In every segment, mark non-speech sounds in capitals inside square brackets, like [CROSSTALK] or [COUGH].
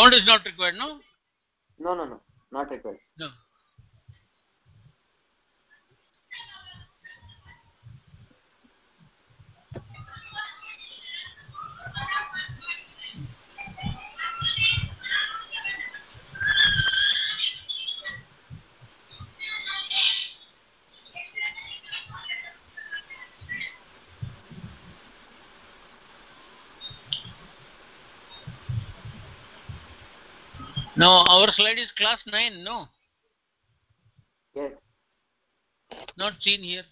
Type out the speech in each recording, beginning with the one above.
sound is not required no No, no, no, not required. no now our slide is class 9 no Yes. not seen here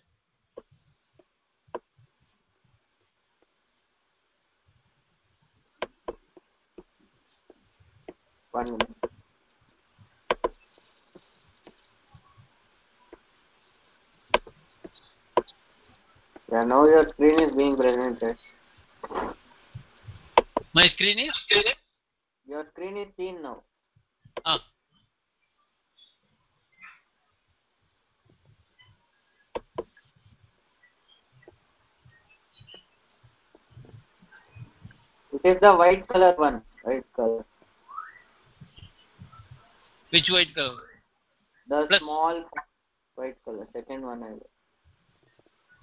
One minute. Yeah, now your screen is being presented. my screen is Your screen is seen now. ah It is the white color one. White color. which white color The Plus. small white color. Second one. I will.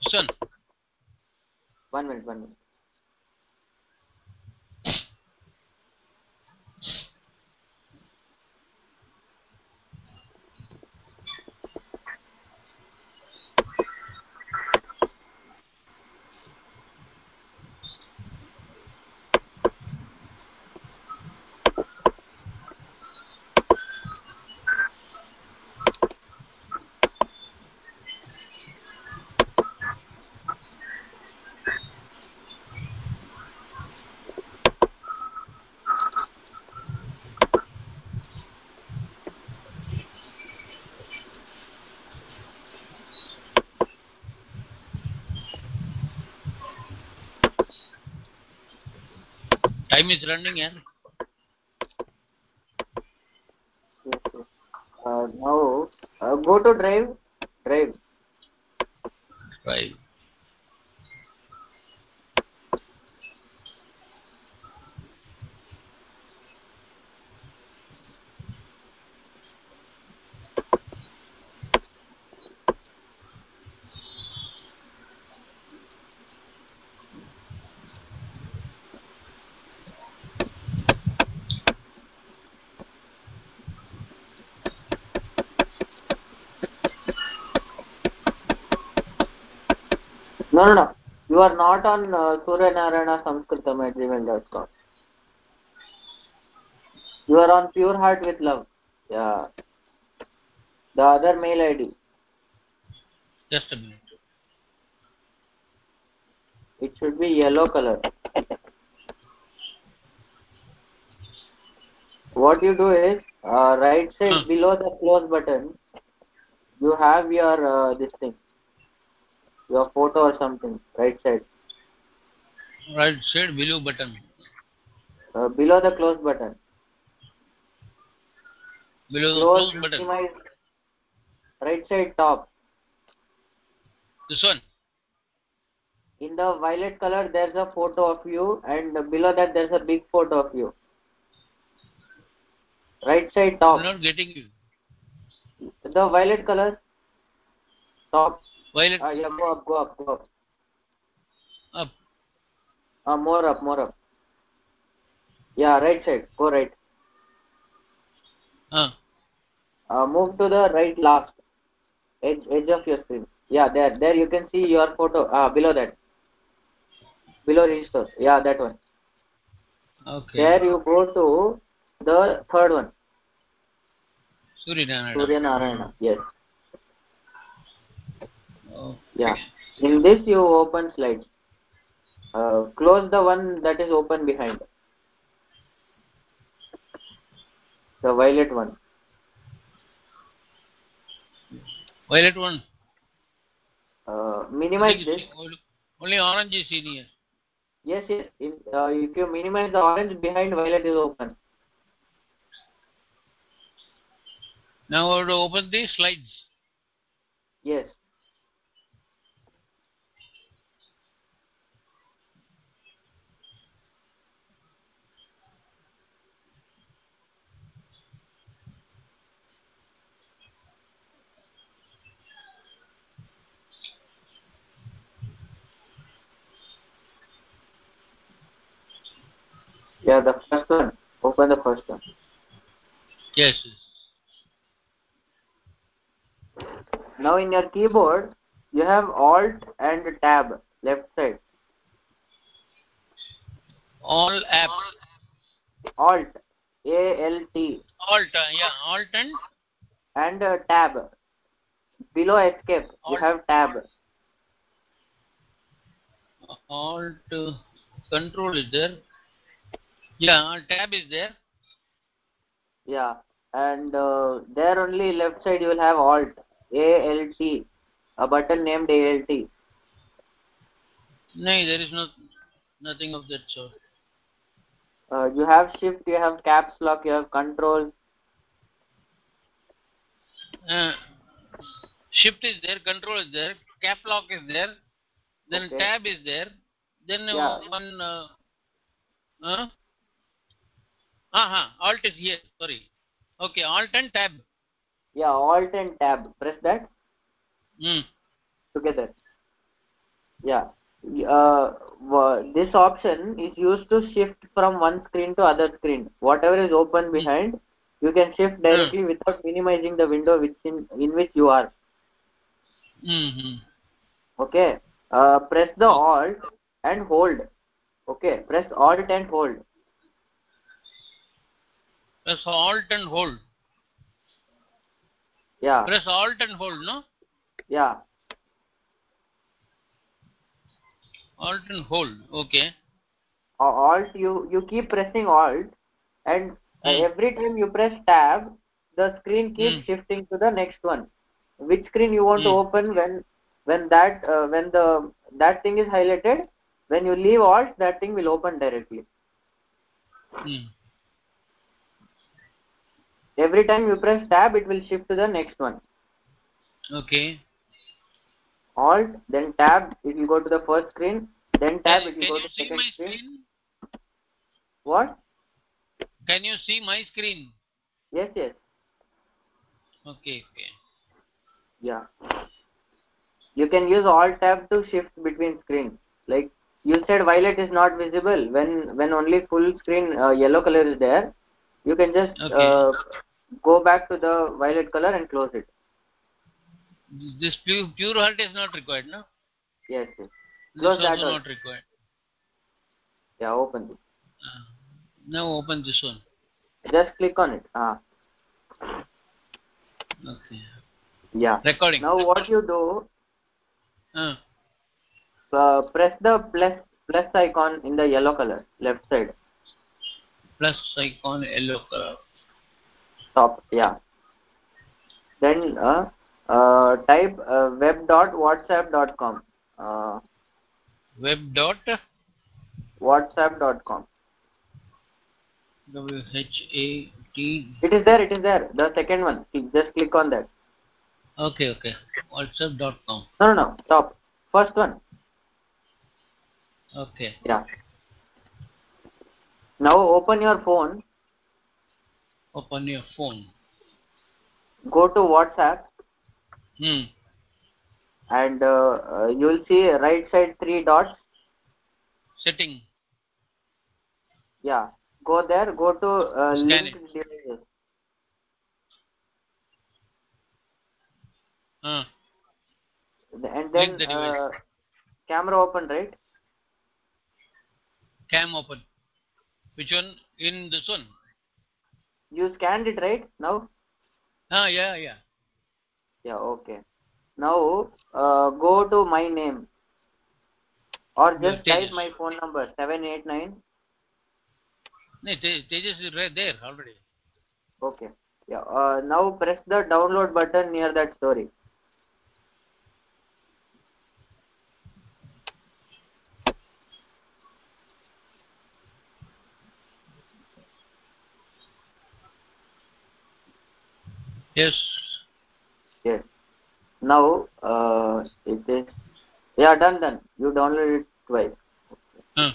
sun One minute. One minute. time is running and uh, now uh, go to drive. No, no, no. You are not on uh, Suryanarayana Sanskritam at gmail.com. You are on Pure Heart with Love. Yeah. The other mail ID. just a minute It should be yellow color. What you do is, uh, right side Hmm. below the close button, you have your uh, this thing, your photo or something. Right side, right side below button uh, below the close button. below the Close, close button. Right side top. this one In the violet color, there's a photo of you, and below that there's a big photo of you. Right side top. i'm not getting you The violet color. Top. Violet Uh, yeah, go up, go up, go up. up Uh, more up, more up. Yeah, right side. Go right. ah Uh, move to the right last edge edge of your screen. Yeah, there, there you can see your photo. Ah, below that. Below register. Yeah, that one. okay There you go to the third one. surya narayana Surya Narayana. Yes. Okay. Yeah. In this you open slides. Uh, close the one that is open behind. The violet one. violet one Uh, minimize this. only, orange is in here Yes, yes. In, uh, if you minimize the orange, behind violet is open. now I have to open the slides Yes. Yeah, the first one. Open the first one. Yes. Now in your keyboard, you have Alt and Tab left side. All app. Alt, A L T, Alt. uh, Yeah. Alt and and uh, Tab. Below Escape, you have Tab. Alt. uh, Control is there. Yeah. Tab is there. Yeah, and uh, there only left side you will have Alt, A L T, a button named A L T. No, there is no nothing of that sort. Uh, you have Shift, you have Caps Lock, you have Control. Uh, shift is there, control is there, cap lock is there, then Okay. tab is there, then Yeah. one. Uh, uh, uh-huh, alt is here. Sorry. Okay, alt and tab. Yeah, Alt and Tab. Press that Hmm. together. Yeah. Uh, this option is used to shift from one screen to other screen. Whatever is open behind, you can shift directly without minimizing the window which in, in which you are. Mm-hmm. Okay. Uh, press the Alt and hold. Okay. Press Alt and hold. Press alt and hold. Yeah. Press alt and hold, no? Yeah. Alt and hold. Okay. Uh, alt you you keep pressing alt and uh, Hmm. every time you press tab the screen keeps Hmm. shifting to the next one which screen you want to Hmm. open when when that uh, when the that thing is highlighted when you leave alt that thing will open directly Hmm. Every time you press tab it will shift to the next one Okay. alt then tab it will go to the first screen then tab Can, it will go to see second screen screen? what Can you see my screen? yes yes Okay. Okay. Yeah. You can use alt tab to shift between screens. Like you said, violet is not visible when when only full screen uh, yellow color is there. You can just Okay. uh, go back to the violet color and close it. This pure, pure halt is not required, no? Yes, yes. Close also that also. not required. Yeah, open this. Uh, now open this one. Just click on it. Ah, Okay. yeah. Recording. Now what you do? Uh, Uh, press the plus plus icon in the yellow color left side. plus icon yellow color. Top. Yeah. Then uh, uh, type uh, web.whatsapp.com. Uh, Web dot whatsapp.com W H A T. it is there it is there the second one just click on that Okay, okay. WhatsApp dot com. no no no stop first one Okay. yeah now open your phone Open your phone. go to whatsapp Hmm. and uh, uh, you will see right side three dots Setting. yeah go there go to uh, link it. devices Uh, and then the uh, camera open right cam open. Which one? In this one. You scanned it right? Now Ah, yeah, yeah. yeah okay. Now uh, go to my name. Or Yeah, just type my phone number 789 No, Tejas is right there already. okay. Yeah uh, now press the download button near that story Yes. yes now uh, it is yeah done done you download it twice Uh,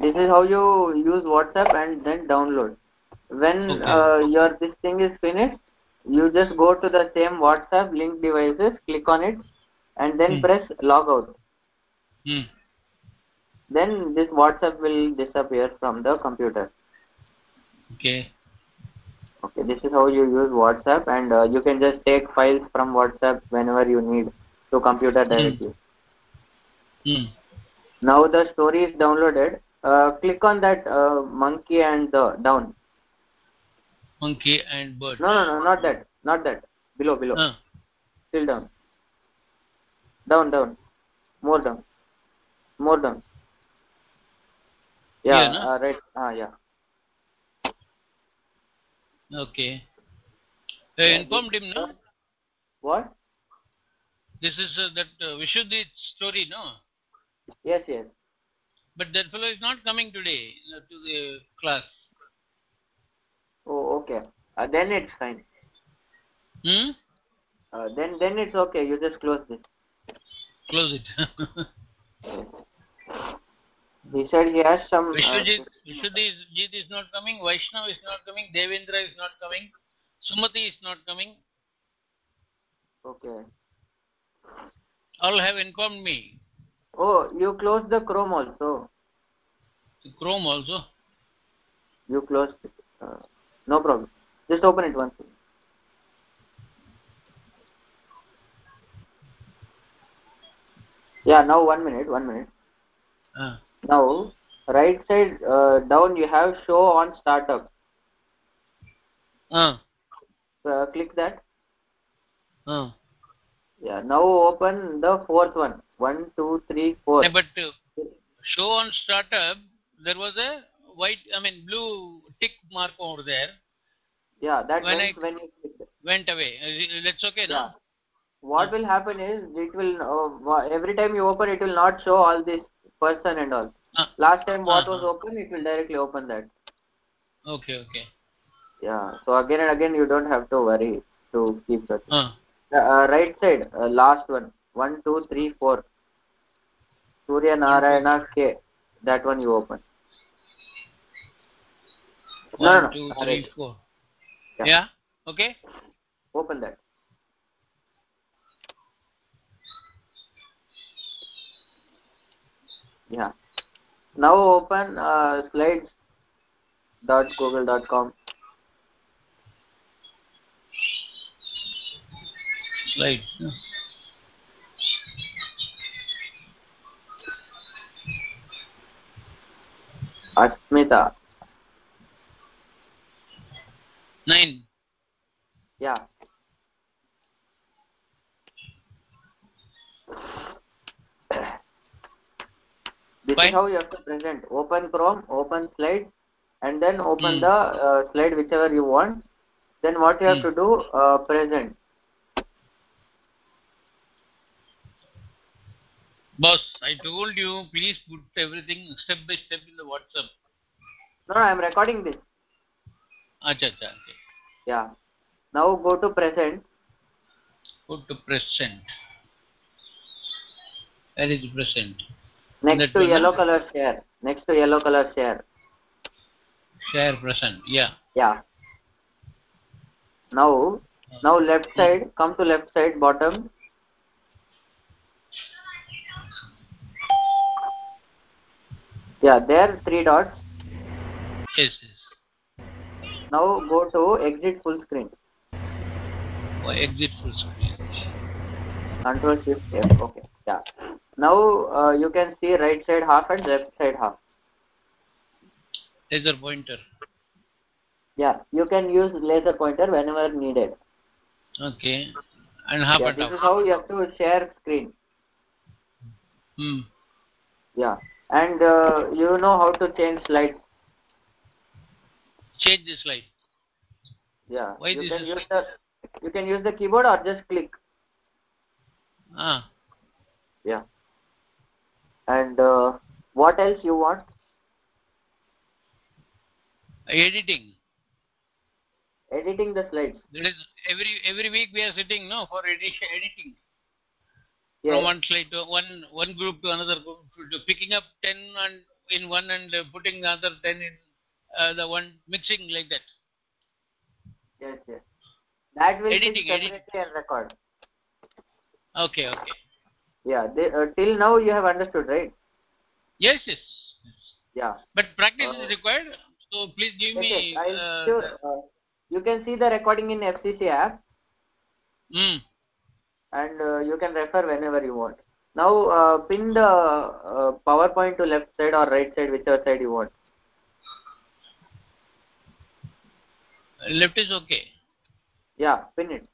this is how you use whatsapp and then download when Okay. uh, your this thing is finished you just go to the same whatsapp link devices click on it and then Hmm. press log out hmm. then this WhatsApp will disappear from the computer. Okay. Okay, this is how you use WhatsApp, and uh, you can just take files from WhatsApp whenever you need to computer directly. Hmm. Now the story is downloaded. Uh, click on that uh, monkey and the down. Monkey and bird. No, no, no, not that, not that. Below, below. Ah, Still down. Down, down. More down. More down. Yeah, no? uh, right. Ah, yeah. Okay. I Yeah, informed him, no? What? This is uh, that uh, Vishuddhi story, no? Yes, yes. But that fellow is not coming today uh, to the class. Oh, okay. Uh, then it's fine. Hmm? Uh, then, then it's okay. You just close this. Close it. [LAUGHS] He said he has some. Uh, Vishwajit, is, not coming, Vaishnav is not coming, Devendra is not coming, Sumati is not coming. okay. All have informed me. Oh, you closed the Chrome also. Chrome also. You closed it. Uh, no problem. Just open it once. Yeah, now one minute, one minute. Ah. Now, right side uh, down you have show on startup. Ah. Uh, click that. Ah. Yeah, now open the fourth one. One, two, three, four. Yeah, but uh, show on startup, there was a white, I mean blue tick mark over there. Yeah, that When went I- when you it. Went away. Uh, That's okay, Yeah. no? What will happen is it will uh, every time you open it will not show all this person and all. Ah. Last time what was Uh-huh. open it will directly open that. Okay, okay. Yeah. So again and again you don't have to worry to keep that. Ah. Uh, right side, uh, last one. One, two, three, four. Surya Narayana K. That one you open. No, One, no, no. three, Right. four. Yeah. Yeah. Okay. Open that. Yeah. Now open uh, slides dot google dot com. Right. Asmita. Nine. Yeah. This is how you have to present. Open Chrome, open slide, and then open Hmm. the uh, slide whichever you want. Then what you have Hmm. to do, uh, present. Boss, I told you, please put everything step by step in the WhatsApp. No, no, I am recording this. Acha, acha, okay. Yeah. Now go to present. Go to present. Where is present? Next to yellow color share. Next to yellow color share. Share present. Yeah. Yeah. Now, now left side. Come to left side bottom. Yeah, there three dots. Yes, yes. Now go to exit full screen. Oh, exit full screen. Control Shift F. Okay. Yeah. Now uh, you can see right side half and left side half. Laser pointer. Yeah. You can use laser pointer whenever needed. Okay. And half Yeah. and This half. is how you have to share screen. Hmm. Yeah. And uh, you know how to change slides. Change the slide. Yeah. Why you can use the you can use the keyboard or just click. Ah. Yeah. And uh, what else you want? Editing. Editing the slides. That is every every week we are sitting no for edition [LAUGHS] editing. Yes. From one slide to one one group to another group to, picking up ten and in one and uh, putting the other ten in uh, the one mixing like that. Yes. Yes. That will Editing, be separately record. Okay, okay. Yeah. They, uh, till now you have understood, right? Yes, yes. Yeah. But practice Uh, is required. So please give Yes, me. yes, uh, sure, uh, you can see the recording in FCC app Hmm. and uh, you can refer whenever you want. Now uh, pin the uh, PowerPoint to left side or right side, whichever side you want. Left is okay. Yeah, pin it.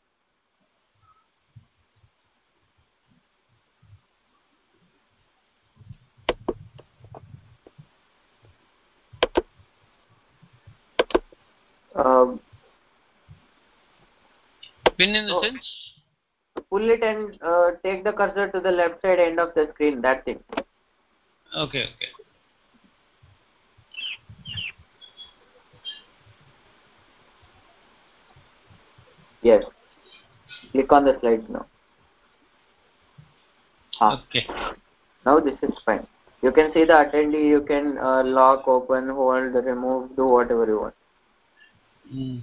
Um, Pin in the Oh. sense. pull it and uh, take the cursor to the left side end of the screen. that thing Okay, okay. Yes. Click on the slides now. Ah. Okay. Now this is fine. You can see the attendee. You can uh, lock, open, hold, remove, do whatever you want. Hmm.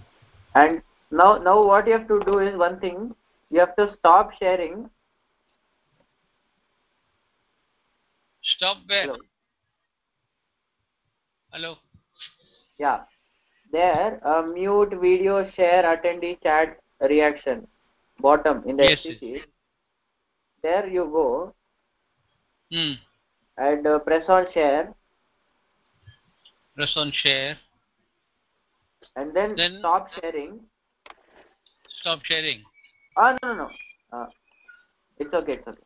And now, now what you have to do is one thing. You have to stop sharing. Stop where? Hello. Hello. Yeah. There, uh, mute, video, share, attendee, chat, reaction. Bottom in the Yes, FCC. There you go Hmm. and uh, press on share Press on share. And then, Then- stop sharing. Stop sharing. Oh no no no. Uh, it's okay. It's okay.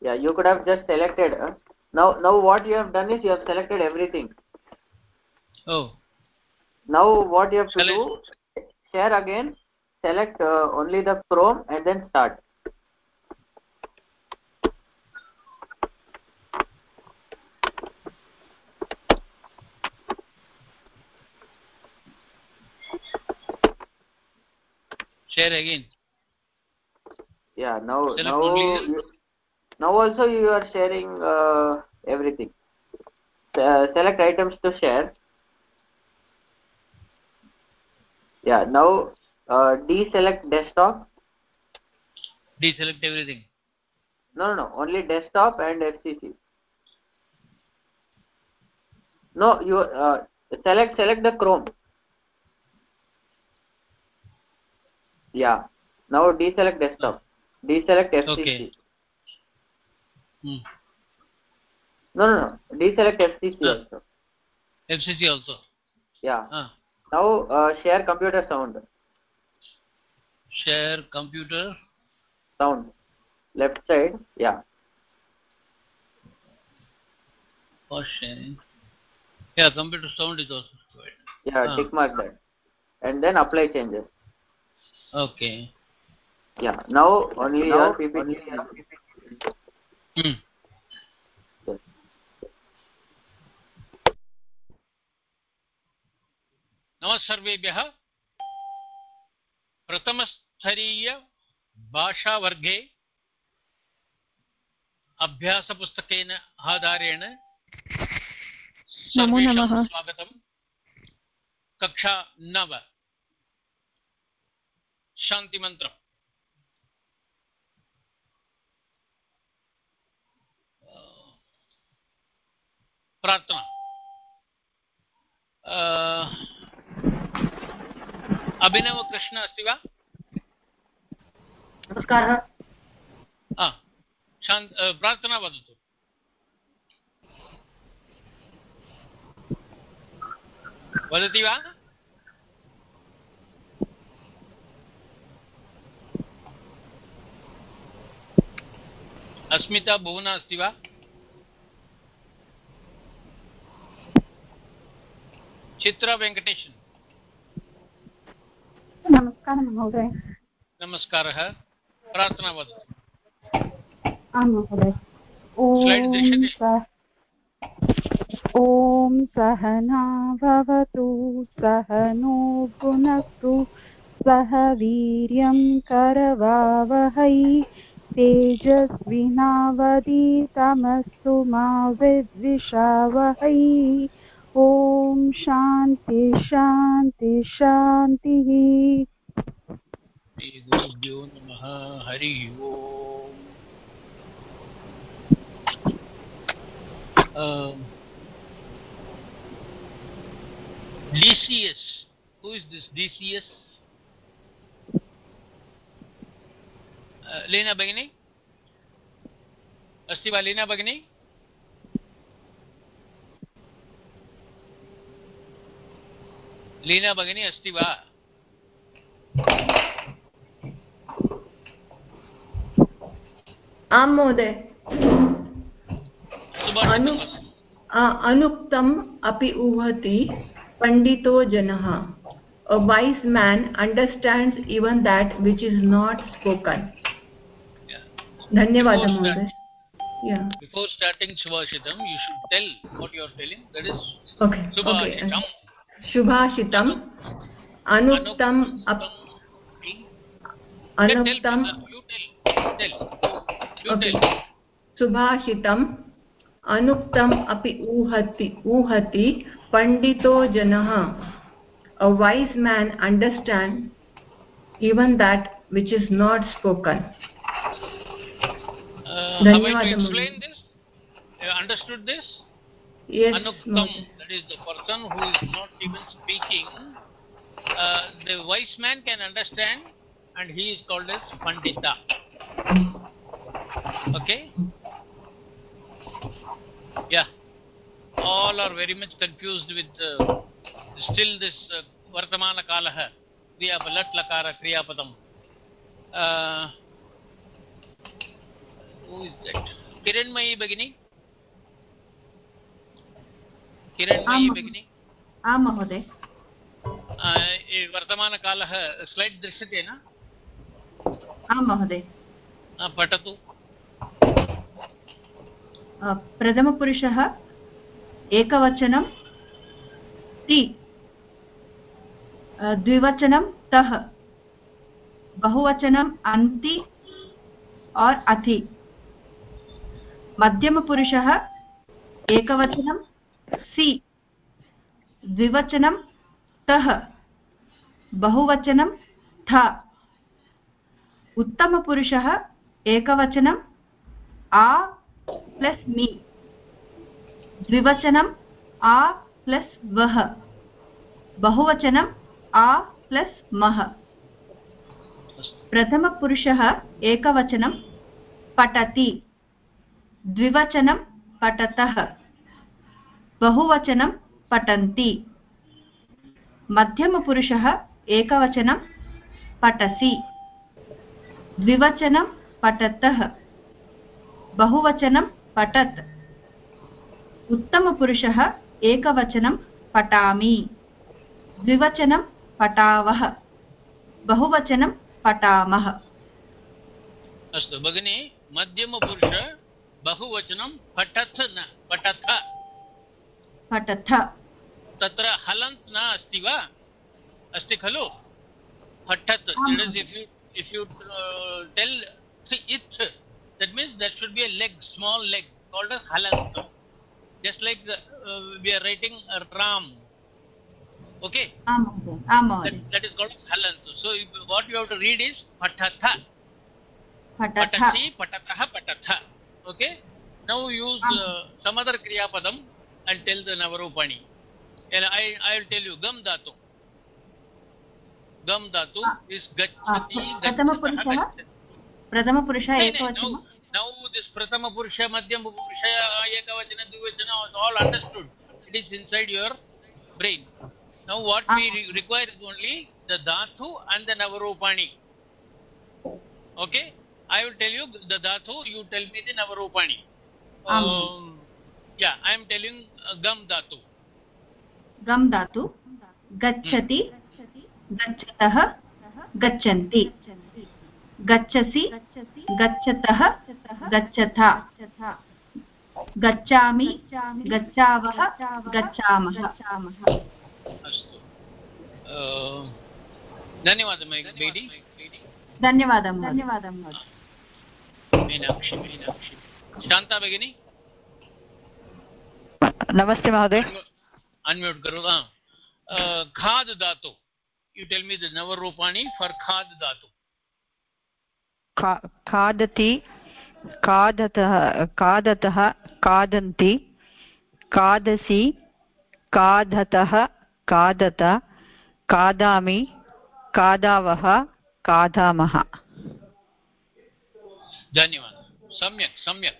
Yeah, you could have just selected. Uh, now now what you have done is you have selected everything. Oh. Now what you have to I- do? Share again. Select uh, only the Chrome and then start. Share again. Yeah. Now now you, now also you are sharing uh, everything. Uh, select items to share. Yeah. Now uh, deselect desktop. Deselect everything. No, no, no, only desktop and FCC. No, you uh, select select the Chrome. Yeah. Now deselect desktop. Deselect FCC. Okay. Hmm. No, no, no. Deselect FCC also. FCC also. Yeah. Ah. Now uh, share computer sound. Share computer. Sound. Left side. Yeah. For sharing. Yeah, computer sound is also required. Yeah. Ah. Tick mark that. And then apply changes. Okay. Yeah. Now only now, your PPT. Hmm. Yes. नमः सर्वेभ्यः प्रथमस्तरीयभाषावर्गे अभ्यासपुस्तकेन आधारेण नमो नमः। स्वागतं कक्षा नव शान्तिमन्त्रम् प्रार्थना। अ, अभिनवकृष्ण अस्ति वा? नमस्कारः। शान्त प्रार्थना वदतु। वदति वा? अस्मिता भुवना अस्ति वा? चित्रा वेङ्कटेशन्। नमस्कारः महोदय। नमस्कारः। प्रार्थना वदतु। आं महोदय। ॐ सहना भवतु सह नो भुनक्तु सह वीर्यं करवावहै। तेजस्विनावदीतमस्तु मा विद्विषावहै। ॐ शान्ति शान्ति शान्तिः। श्रीगुरुभ्यो नमः हरिः ओम्। Decius, who is this Decius? Leena भगिनी अस्ति वा लीना भगिनी लीना भगिनी अस्ति वा आं महोदय। अनु अनुक्तम् अपि ऊहति पण्डितो जनः। A wise man understands even that which is not spoken. धन्यवादः महोदय yeah before starting subhashitam you should tell what you are telling that is okay subhashitam okay. subhashitam anuktam अनुक्तं सुभाषितम् अनुक्तम् अपि ऊहति ऊहति पण्डितो जनः a wise man understand even that which is not spoken Uh, explain this? You understood this? Yes. Anuktam, that is the person who is not even speaking, uh, the wise man can understand and he is called as Pandita. Okay? Yeah. All are very much confused with uh, still this uh, We have lat Lakara kriya padam. लकार क्रियापदम् किरण्मयी भगिनी किरण्मयी भगिनी आं महोदय वर्तमानकालः slide दृश्यते न आं महोदय पठतु प्रथमपुरुषः एकवचनं ति द्विवचनं तः बहुवचनम् अन्ति और अति मध्यमपुरुषः एकवचनं, सि, द्विवचनं, तः, बहुवचनं, थ. उत्तमपुरुषः एकवचनं, आ प्लस् मि. द्विवचनं, आ प्लस् वः. बहुवचनं, आ प्लस् मः. प्रथमपुरुषः एकवचनं, पठति. द्विवचनं पठतः। बहुवचनं पठन्ति। मध्यमपुरुषः एकवचनं पठसि। द्विवचनं पठतः। बहुवचनं पठत्। उत्तमपुरुषः एकवचनं पठामि। द्विवचनं पठावः। बहुवचनं पठामः। अस्तु, भगिनि, मध्यमपुरुष बहुवचनं पठत् न पठथ। पठथ। तत्र हलन्त् न अस्ति वा? अस्ति खलु? पठत् if you tell it that means that should be a leg small leg called as halant just like we are writing Ram okay that is called halant so what you have to read is पठथ। पठति पठतः पठथ। Okay? Now use um. uh, some other kriya padam and tell the navarupani. And i i will tell you gam dhatu. Gam dhatu ah. is ah, gachati prathamapurushah prathamapurushah ekavachanam now this prathama purusha madhyam purusha ekavachana dvivachana is all understood. It is inside your brain. Now what we ah. re require is only the dhatu and the navarupani. Okay i will tell you the dhatu you tell me the navarupani um, um, yeah i am telling uh, gam dhatu gam dhatu gachati गच्छतः गच्छन्ति गच्छसि गच्छतः गच्छथा गच्छामि गच्छावः गच्छामः अस्तु धन्यवादः बेडि धन्यवादः धन्यवादः मीनाक्षी मीनाक्षी शान्ता भगिनी नमस्ते महोदय। अन्म्यूट् करोतु खाद् दातु। You tell me the navarupani for khad dhatu खादति खादतः खादतः खादन्ति खादसि खादतः खादत खादामि खादावः खादामः। धन्यवादः। सम्यक् सम्यक्।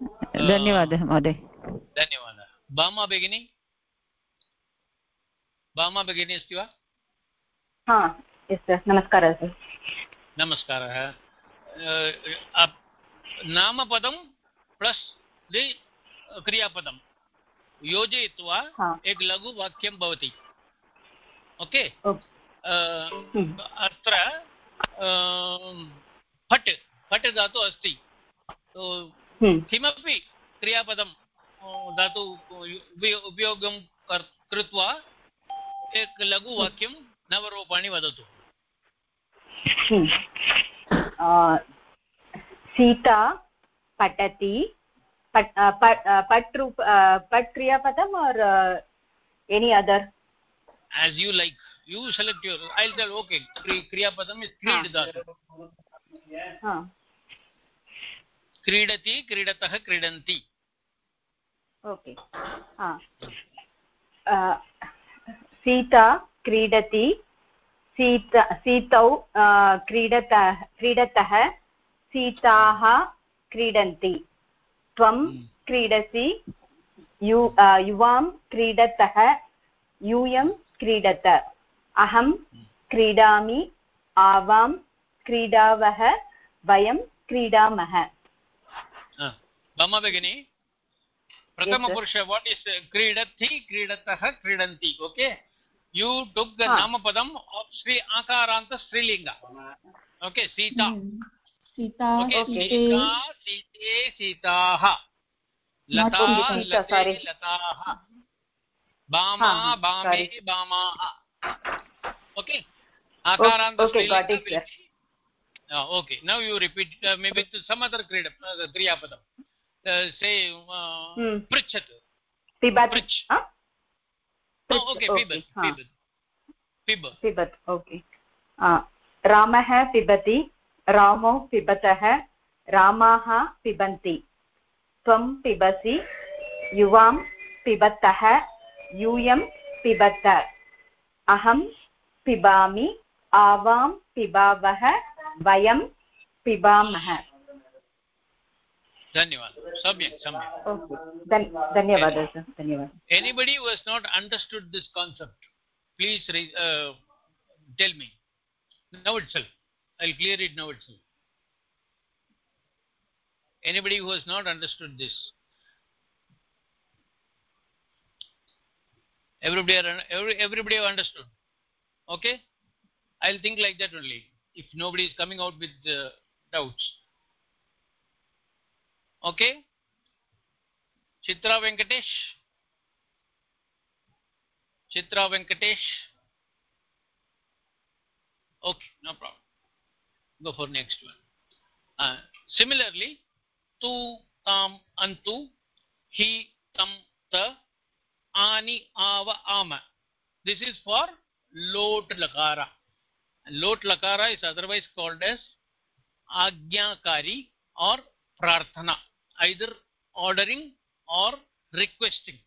[LAUGHS] धन्यवादः महोदय। धन्यवादः। भामा भगिनी? भामा भगिनी अस्ति वा? हा यस् सर् नमस्कारः सर् नमस्कारः। नामपदं प्लस् दि क्रियापदं। योजयित्वा एक लघुवाक्यं भवति। ओके? ओके। अत्र फट्। फट् धातु अस्ति। तो किमपि क्रियापदं धातु उपयोगं कृत्वा एक लघुवाक्यं नवरूपाणि वदतु। सीता पठति पट् पट् पट् रूप पट् क्रियापदम् और any other as you like. You select your i'll tell okay Kri- kriyapadam is creed dhatu क्रीडति क्रीडतः क्रीडन्ति। ओके सीता क्रीडति सीता सीतौ क्रीडतः क्रीडतः सीताः क्रीडन्ति। त्वं क्रीडसि यु युवां क्रीडतः यूयं क्रीडत। अहं क्रीडामि आवां क्रीडावः वयं क्रीडामः। मम भगिनी प्रथमपुरुष वाट् इस् क्रीडति क्रीडतः क्रीडन्ति ओके यू टुक् द. नामपदम् आफ् श्री आकारान्त स्त्रीलिङ्ग ओके सीता सीता ओके सीता सीते सीताः लता लते लताः बामा बामे बामाः ओके आकारान्त okay, got it, स्त्रीलिङ्ग Uh, okay, now you repeat uh, hmm. पृच्छतु। रामः पिबति रामो पिबतः रामाः पिबन्ति। त्वं पिबसि युवां पिबतः यूयं पिबत। अहं पिबामि आवां पिबावः वयं पिबामः। Dhanyavad. Samyak, samyak. ओके धन्- धन्यवादः सर धन्यवादः Anybody who has not understood this concept, please re- uh, tell me. Now itself. I'll clear it now itself. Anybody who has not understood this. Everybody, are, every, everybody have understood. Okay? I'll think like that only. If nobody is coming out with uh, doubts. Okay? Chitra Venkatesh. Chitra Venkatesh. Okay, no problem. Go for next one. Uh, similarly, tu, tam, antu, he, tam, ta, ani, ava, ama. This is for lot lakara. Lot lakara is otherwise called as agyakari or prarthana, either ordering or requesting.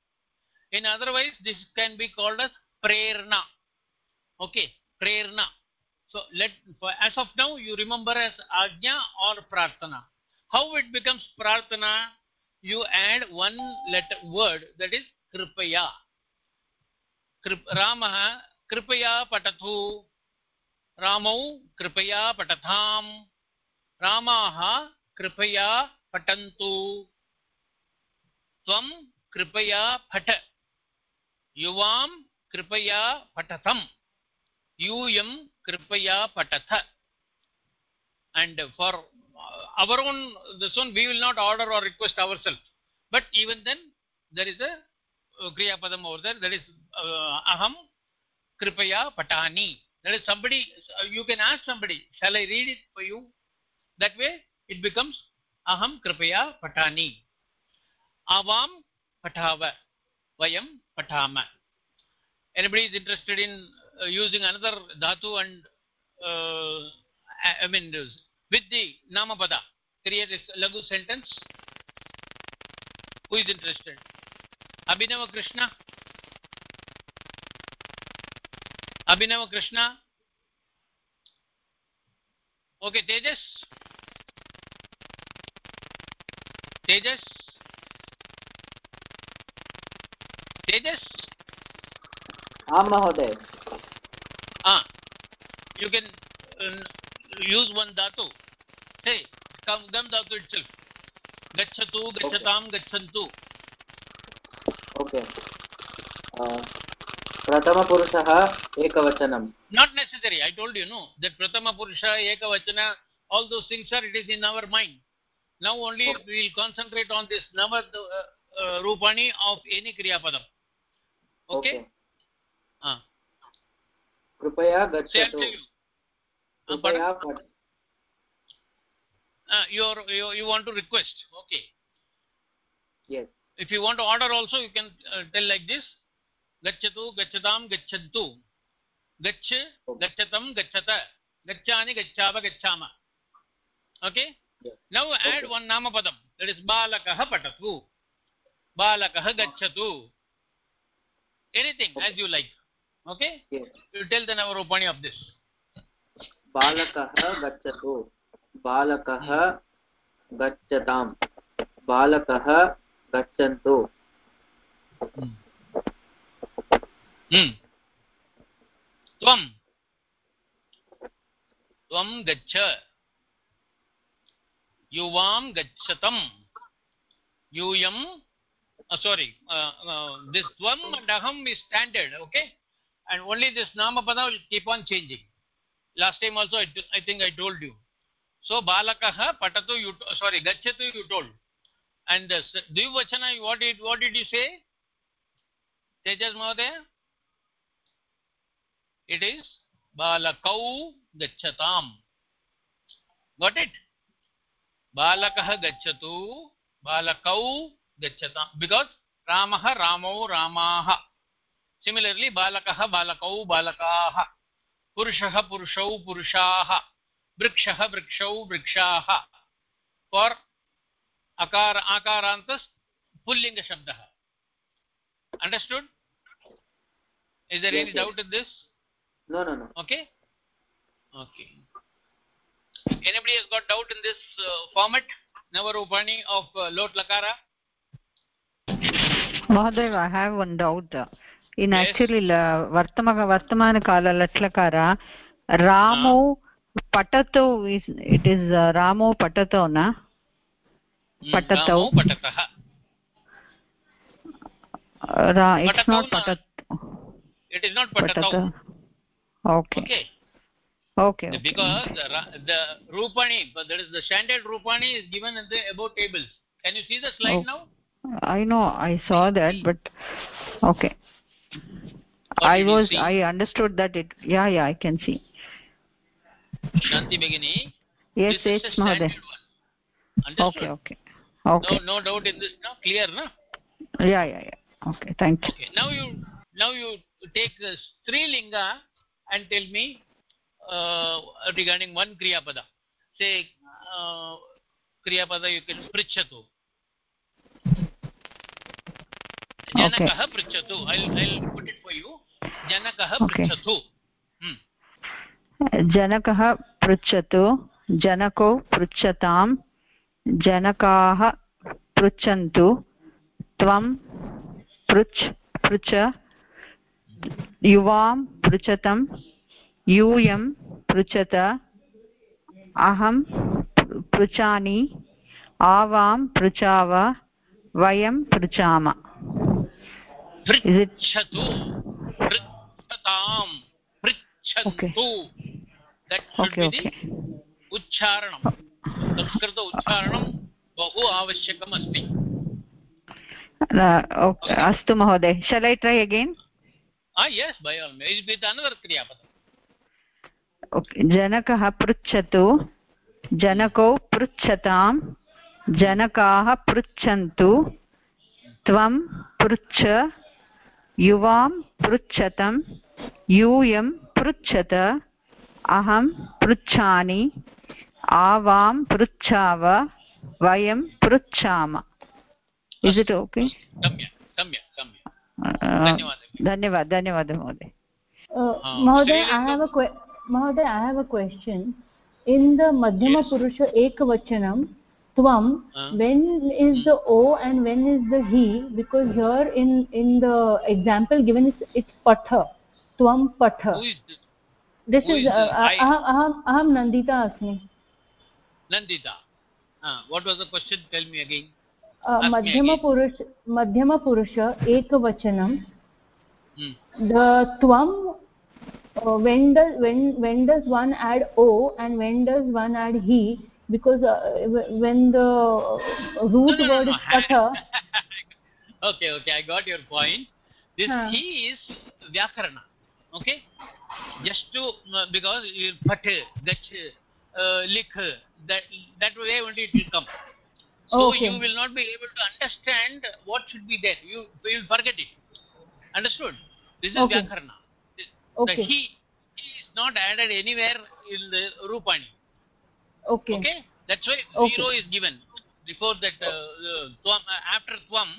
In otherwise, this can be called as prerna. Okay, prerna. So let as of now you remember as ajna or prarthana. How it becomes prarthana? You add one letter word that is kripaya. Krip, Ramah kripaya patatu. Ramau kripaya patatham. Ramaha kripaya patantu. त्वं कृपया पठ युवां कृपया पठथम यूयं कृपया पठथ uh, own this one we will not order or request ourselves but even then there is a uh, kriya padam over there that is uh, aham kripaya patani that is somebody uh, you can ask somebody shall i read it for you that way it becomes अहम कृपया पठानि आवां पठाव, वयं पठाम। Anybody is interested in using another धातु and I mean with the नामपद create is लघु sentence who Abhinav Krishna Abhinav Krishna okay Tejas tejas tejas आं महोदय ah you can uh, use one dhatu say come gam dhatu itself gachatu gachatam gachantu okay प्रथमपुरुषः एकवचनं not necessary i told you no that prathama purusha ekavachana all those things are it is in our mind now only okay. we will concentrate on this nama uh, uh, rupani of any kriya padam okay ah कृपया गच्छतु uh, कृपया uh, you, are, you you want to request okay yes if you want to order also you can uh, tell like this gachatu gachatam gachantu gach gachatam gachata gachani gachava gachama okay padam that is balakah patatu balakah gachatu anything Okay. as you like okay yes you tell the nama rupani of this बालकः गच्छतु बालकः गच्छताम् बालकः गच्छन्तु hmm tvam tvam uh, uh, uh, this tvam and aham is standard okay and only this nama pada will keep on changing last time also i, I think i told you so balakah patatu you t- sorry gachatu you told and the s- dvivachana what did what did you say tejas mahodaya it is balakau gacchatam got it बालक गच्छतु बालकौ गच्छता because रामः रामौ रामाः। Similarly बालकः बालकौ बालकाः। पुरुषः पुरुषौ पुरुषाः। वृक्षः वृक्षौ वृक्षाः। फार् अकार आकारान्त पुल्लिङ्गशब्दः। Understood is there any doubt in okay okay anybody has got doubt in this uh, format navarupani of uh, lot lakara Mahoday, I have one doubt. In Yes. actually la- vartama vartamanakala latlakara, Ramo patato is it is uh, Ramo patato na? Hmm, Patatau. Ramo patatah Uh, Ra, it's not patat. it is not patatau Okay. okay Okay. okay. because the, the rupani but that is the standard rupani is given in the above tables can you see the slide Oh. now I know I saw that, but okay. What I was? I understood that it. Yeah, yeah, I can see. shanti begini Yes, this yes, Mahoday. standard one understood Okay, okay, okay. no no doubt in this now clear na Yeah, yeah, yeah. Okay, thank you. okay now you now you take the strilinga and tell me regarding one kriya pada say uh, kriya pada you can prichatu janakah prichatu i'll i'll put it for you janakah Okay. prichatu hmm. जनकः पृच्छतु जनको पृच्छतां जनकाः पृच्छन्तु त्वं पृच्छ पृच्छ युवां पृच्छतं यूयं पृच्छत अहं पृच्छामि आवां पृच्छाव वयं पृच्छाम be okay the uच्चारणं संस्कृत उच्चारणं बहु आवश्यकम् अस्ति Uh. अस्तु महोदय I try again ah yes by all means with another kriyapadam. जनकः पृच्छतु जनको पृच्छतां जनकाः पृच्छन्तु त्वं पृच्छ युवां पृच्छतं यूयं पृच्छत अहं पृच्छामि आवां पृच्छाव वयं पृच्छाम इस् इट् ओके सम्यक् सम्यक् सम्यक् धन्यवादः धन्यवादः महोदय महोदय I have a question in the मध्यमपुरुष एकवचनं त्वं when is the O and when is the हि because here in in the example given is it's पठ त्वं पठ दिस् इस् अहम् अहं नन्दिता अस्मि मध्यमपुरुष मध्यमपुरुष एकवचनं त्वं uh, when does when when does one add o and when does one add he because uh, when the root No, no, word no. is patha [LAUGHS] okay, okay, I got your point. This Huh. he is Vyakarana. Okay? Just to, uh, because you phat, gach, uh, likh, that, that way only it will come. So Okay. you will not be able to understand what should be there. You you will forget it. Understood? This is Okay. Vyakarana. The Okay. he, he is not added anywhere in the Rupani. okay Okay? That's why Okay. zero is given. Before that, uh, uh, tvam, uh, after tvam,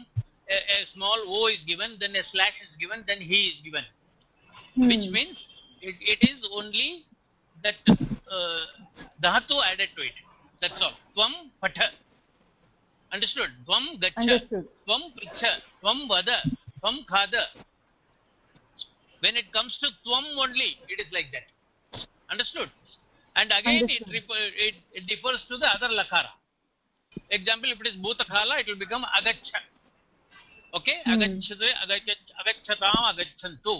a, a small o is given, then a slash is given, then he is given. Hmm. Which means it, it is only that uh, dhatu added to it. That's all. Tvam patha. Understood? Tvam gacha. Tvam pricha. Tvam vada. Tvam khada when it comes to tvam only it is like that. Understood? And again understood. It, it, it differs to the other lakara example if it is bhutakala it will become agachcha okay? Hmm. agachchate agachatam agachantu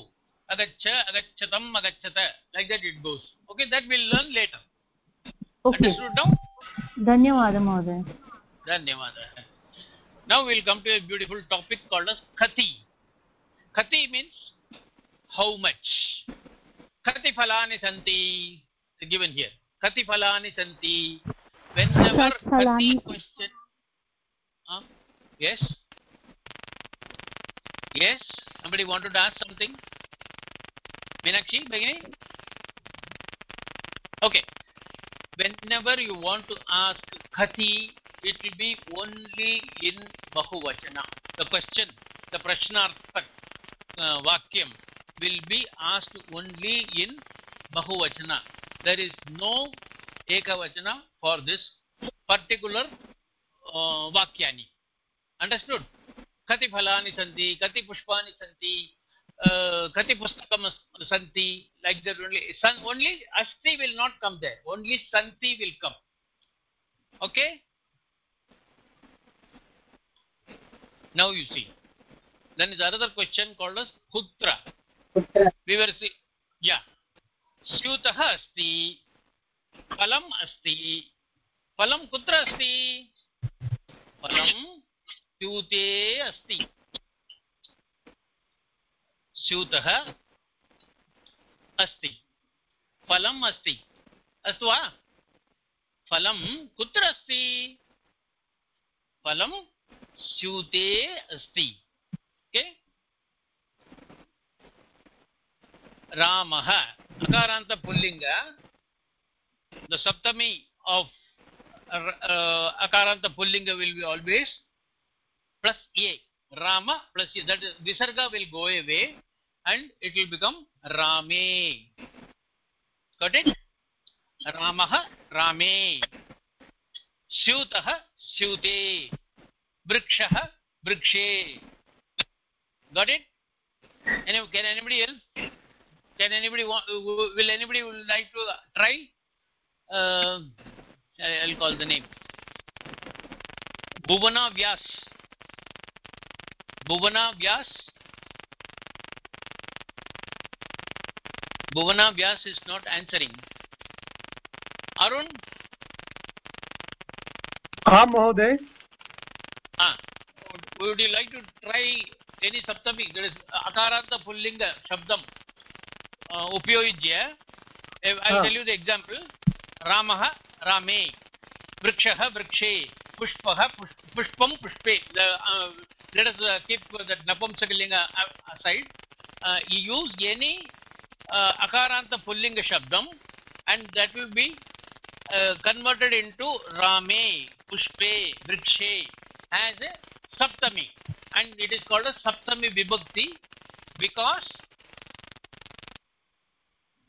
agachcha agachchata like that it goes. Okay? That we'll learn later. Okay. understood now? ಧನ್ಯವಾದ ಮಹೋದಯ ಧನ್ಯವಾದ now we'll come to a beautiful topic called as khati khati means how much. Khati phalani santi. Given here. Khati phalani santi. Whenever Khati question. Huh? Yes? Yes? Somebody wanted to ask something? Meenakshi, Bagini? Okay. Whenever you want to ask Khati, it will be only in Bahuvachana. The question, the Prashnarthak uh, Vakyam will be asked only in Bahuvachana. There is no Ekavachana for this particular uh, Vakyani. Understood? Kati phalani santi, kati pushpani santi, uh, kati pustakam santi, like that only. San, only asti will not come there. Only santi will come. Okay? Now you see. Then is another question called as kutra. स्यूतः अस्ति, फलम् अस्ति। फलं कुत्र अस्ति? फलं स्यूते अस्ति। स्यूतः अस्ति। फलम् अस्ति। अस्तु वा? फलं कुत्र अस्ति? फलं स्यूते अस्ति। रामः अकारान्त पुल्लिङ्ग the saptami of uh, akaranta pullinga will be always plus a rama plus a that is visarga will go away and it will become rame got it ramah rame syutah syute vrikshah vrikshe got it Any, can anybody else can anybody want? Will anybody would like to uh, try? Uh, I'll call the name. Bhuvana Vyas. Bhuvana Vyas. Bhuvana Vyas is not answering. Arun. Ah, Mahoday. Ah, would you like to try any saptamik? There is akaranta pullinga shabdam. उपयुज्य example रामः रामे वृक्षः वृक्षे पुष्पः पुष्पं पुष्पे नपुंसकलिङ्गैड् use any अकारान्त पुल्लिङ्गशब्दम् and that will be converted into रामे पुष्पे वृक्षे एस् ए सप्तमी अण्ड् इट् इस् काल्ड् सप्तमी विभक्ति because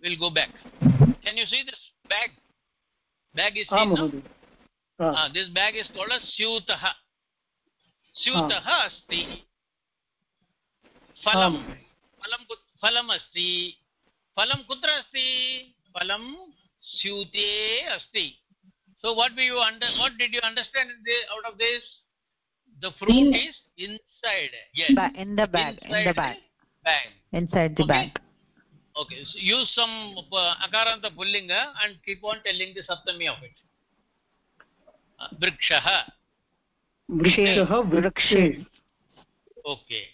we'll go back can you see this bag bag is हा seen, no? महोदय हा Ah, this bag is called as स्यूतः स्यूतः अस्ति फलं आम्। फलं कुत्- फलम् अस्ति फलं कुत्र अस्ति फलं स्यूते अस्ति so what do you under what did you understand in the, out of this the fruit is inside yes Ba- in the bag in inside the bag bag inside the Okay. bag Okay so use some uh, akaranta pullinga and keep on telling the saptami of it uh, vrikshah वृक्षः वृक्षे okay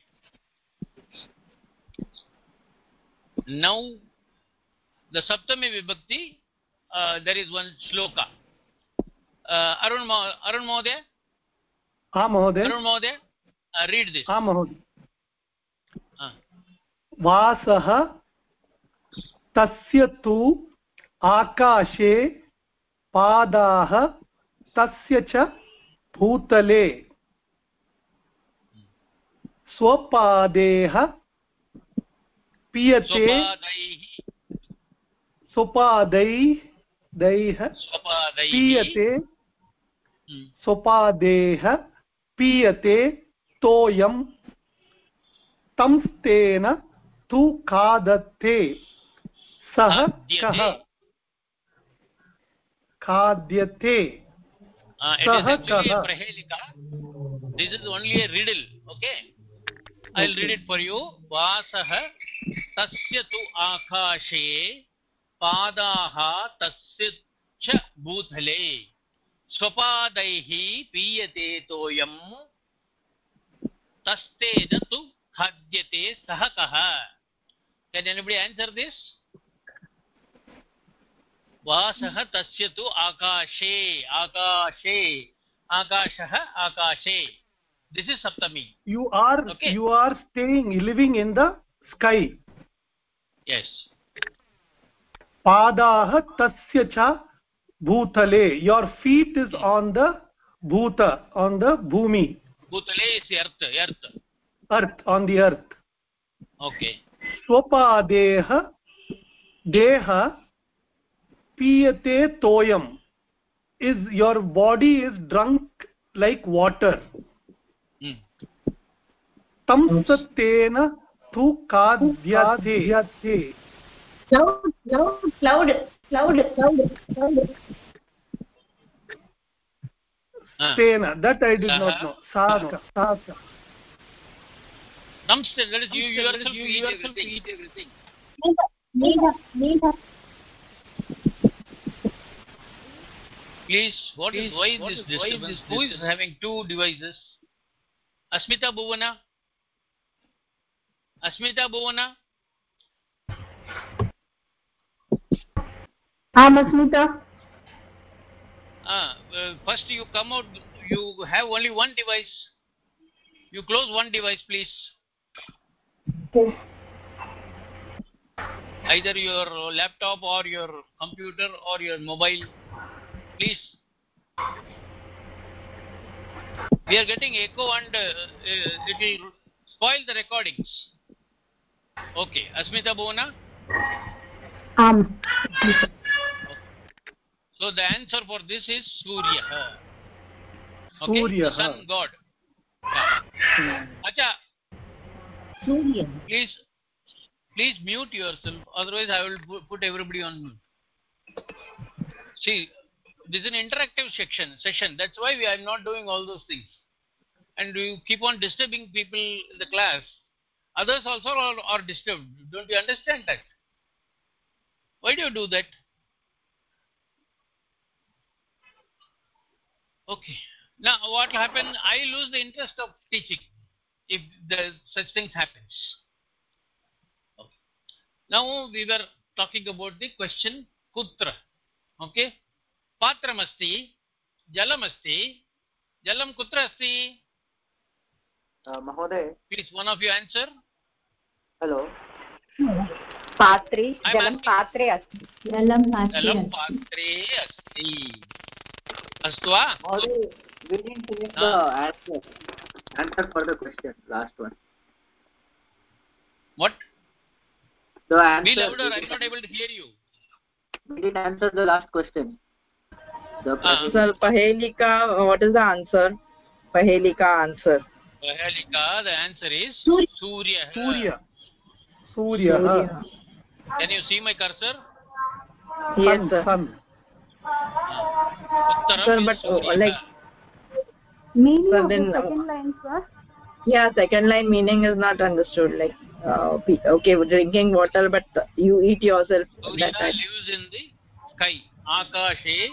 now the saptami vibhakti uh, there is one shloka uh, arun arun mohoday हा महोदय arun mohoday uh, read this हा महोदय uh, वासः तस्य तु आकाशे पादाः तस्य च भूतले। स्वपादेः पीयते। स्वपादै। दैः पीयते। Hmm. स्वपादेः पीयते तोयं। तंस्तेन तु खादते। सः कः? खाद्यते। सः कः? This is only a riddle okay I will read it for you वासः तस्य तु आकाशे पादाः तस्य च भूतले स्वपादैः पीयते तोयम् तस्तेन तु खाद्यते सः कः केन् एनिबडि आन्सर् दिस् वासः तस्य तु आकाशे आकाशे आकाशः आकाशे। This is Saptami you are you are staying living in the sky yes पादाः तस्य च भूतले। Your feet is on the भूत आन् द भूमि। भूतले is earth earth earth on the earth okay स्वपादेह देह पीयते तोयम is your body is drunk like water तं सत्तेन तु खाद्यते cloud cloud cloud cloud cloud cloud तेन that i did not Saha. know साक साक Please, what please, is why what this is disturbance? Why is this Who is having two devices? Asmita Bhuvana? Asmita Bhuvana? am Asmita. Ah, uh, first you come out, you have only one device. You close one device, please. Okay. Either your laptop or your computer or your mobile please. We are getting echo and uh, it will spoil the recordings. Okay asmita Bona. um. So the answer for this is surya. Okay surya. sun god. Hmm. Acha surya. please please mute yourself. Otherwise i will put everybody on mute. See this is an interactive section session. That's why we are not doing all those things. And you keep on disturbing people in the class. Others also are, are disturbed. Don't you understand that? Why do you do that? Okay. Now what will happen i lose the interest of teaching if such things happens. Okay. now we were talking about the question kutra. Okay jalam asti jalam kutra asti महोदय please one of you answer hello पात्रे जलं पात्रे अस्ति जलं अस्तु वा the answer for the question last one what So answer, Be louder. I'm not able to hear you. we didn't answer the last question. The Ah. Sir, Pahelika, what is the answer? Pahelika answer. Pahalika, the answer is Surya. Surya. surya surya Can you see my cursor? Yes, sun sir. sun Sir, but, uh, Surya. like, meaning Sir, of the uh, second line sir Yeah, second line meaning is not understood. Like, uh, okay, drinking water, but you eat yourself. Surya That lives in the sky. Akashe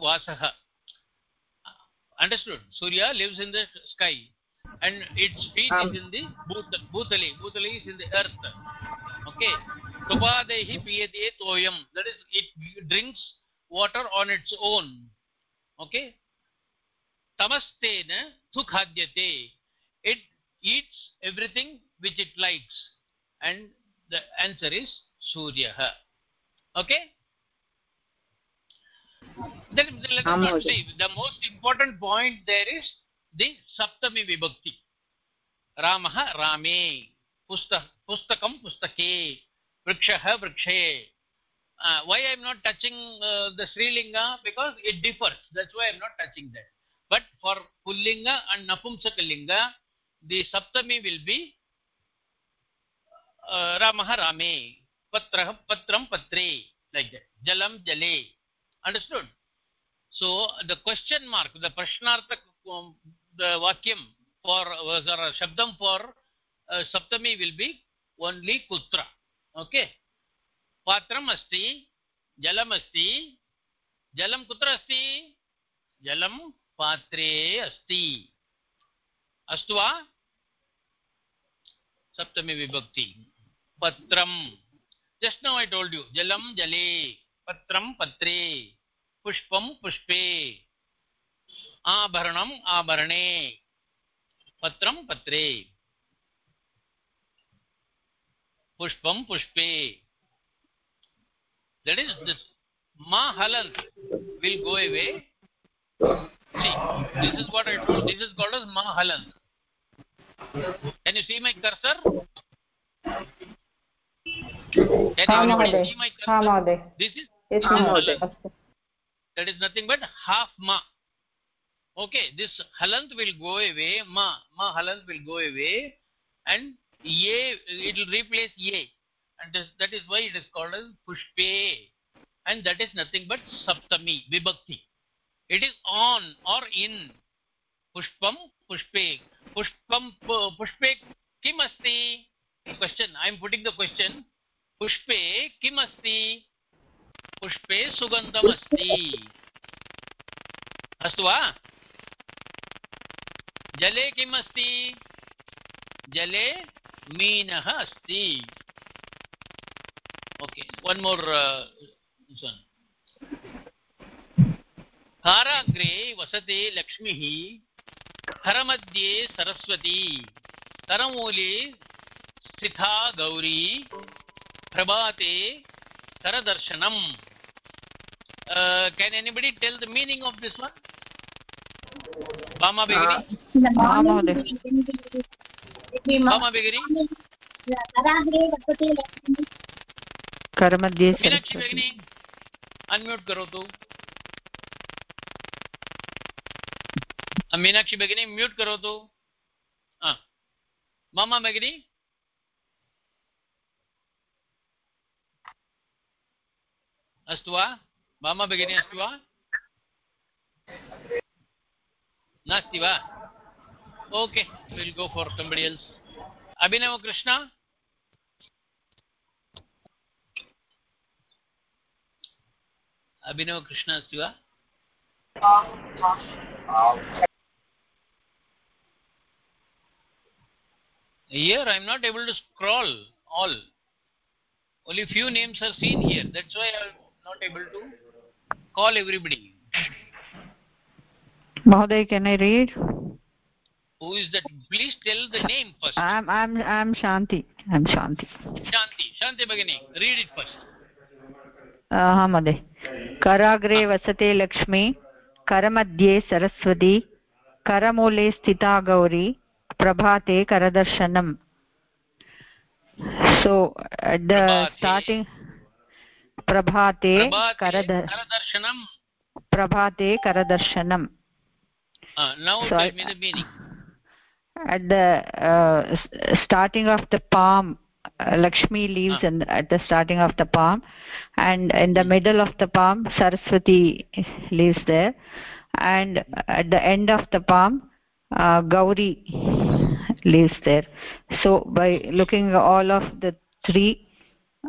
vasaha. Understood? Surya lives in the sky. And its feet Um. is in the bhutali. Bhutali is in the earth. Okay. Tupadehi piyate toyam. That is, it drinks water on its own. Okay. Tamastena tu khadyate. It eats everything which it likes. And the answer is Surya. Okay? Then let us Um, not okay. The most important point there is the Saptami Vibhakti. Ramaha Rame. Pusta, pustakam Pustake. Vrikshaha Vrikshe. Uh, why I am not touching uh, the Srilinga? Because it differs. That's why I am not touching that. But for Pullinga and Napumsakalinga, the Saptami will be uh, Ramaha Rame, Patraha Patram Patre, like that. Jalam Jale. Understood? So the question mark, the Prashnartha, um, the Vakyam for, uh, or Shabdam for uh, Saptami will be only Kutra. Okay? Patram asti, Jalam asti, Jalam Kutra asti, Jalam Patre asti. वा सप्तमी विभक्ति पत्रम just now I told you जलम जले पत्रम पत्रे पुष्पम पुष्पे। आभरणम आभरणे। पत्रम पत्रे। पुष्पम पुष्पे। That is मा will go away this is what I this is called as मा halant can you see my cursor Can you see my cursor? Yes, ma'am. That is nothing but half ma okay this halant will go away ma ma halant will go away and ye it will replace ye and this, that is why it is called as pushpe and that is nothing but saptami vibhakti it is on or in pushpam pushpe pushpam pushpe kim asti question i am putting the question pushpe kim asti पुष्पे सुगन्धम् अस्ति वा? जले किम् अस्ति जले मीनः अस्ति। ओके वन् मोर् काराग्रे वसते लक्ष्मीः करमध्ये सरस्वती करमूले स्थिता गौरी, प्रभाते करदर्शनम्। Uh, can anybody tell the meaning of this one Bama Begini आं महोदय Bama Begini करमध्ये Saraswati Begini unmute करोतु मीनाक्षी भगिनी म्यूट करोतु हा मम भगिनी अस्तु वा मम भगिनी अस्ति वा नास्ति वा okay will go for somebody else Abhinav Krishna Abhinav Krishna अस्ति वा Here I am not able to scroll all. Only few names are seen here. That's why I am not able to call everybody. Mahoday, can I read? Who is that? Please tell the name first. I'm I'm I'm Shanti. I'm Shanti. Shanti. Shanti Bhagini. Read it first. हा महोदय कराग्रे वसते लक्ष्मी करमध्ये सरस्वती करमूले स्थिता गौरी प्रभाते करदर्शनम् so at the Prabhate. starting prabhate prabhate karada karadarshanam prabhate karadarshanam uh, now So tell I- me the meaning. at the uh, starting of the palm uh, lakshmi leaves Ah. in, at the starting of the palm and in the middle of the palm saraswati lives there and at the end of the palm uh, gauri lives there. So by looking all of the three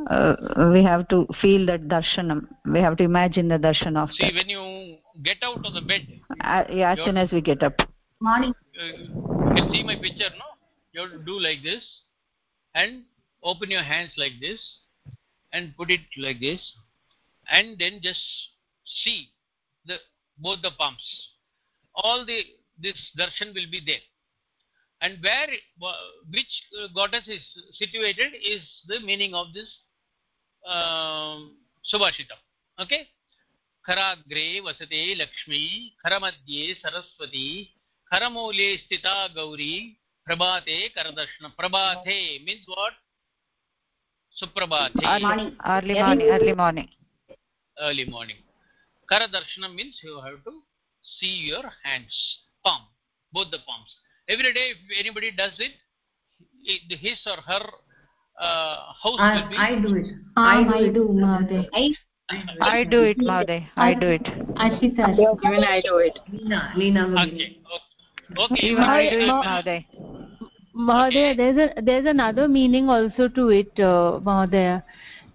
uh, we have to feel that darshanam. We have to imagine the darshan of see that. when you get out of the bed uh, yeah, as soon as we get up. Morning. Uh, you can see my picture no? You have to do like this and open your hands like this and put it like this and then just see the both the palms. All the this darshan will be there and where uh, which uh, goddess is situated is the meaning of this um, subhashitam okay खराग्रे वसते Lakshmi खरमध्ये Saraswati खरमूले स्थिता गौरी प्रभाते करदर्शन प्रभाते means what suprabhate early, early morning early morning early morning karadarshanam means you have to see your hands palm both the palms every day if anybody does it, it his or her uh, house I, will be I do it. I, I do it. I i do it Mahaday. i do it Ashita even i do it Leena, Leena okay okay, okay. even i do it Ma- Mahaday. There's a there's another meaning also to it, uh, Mahodaya.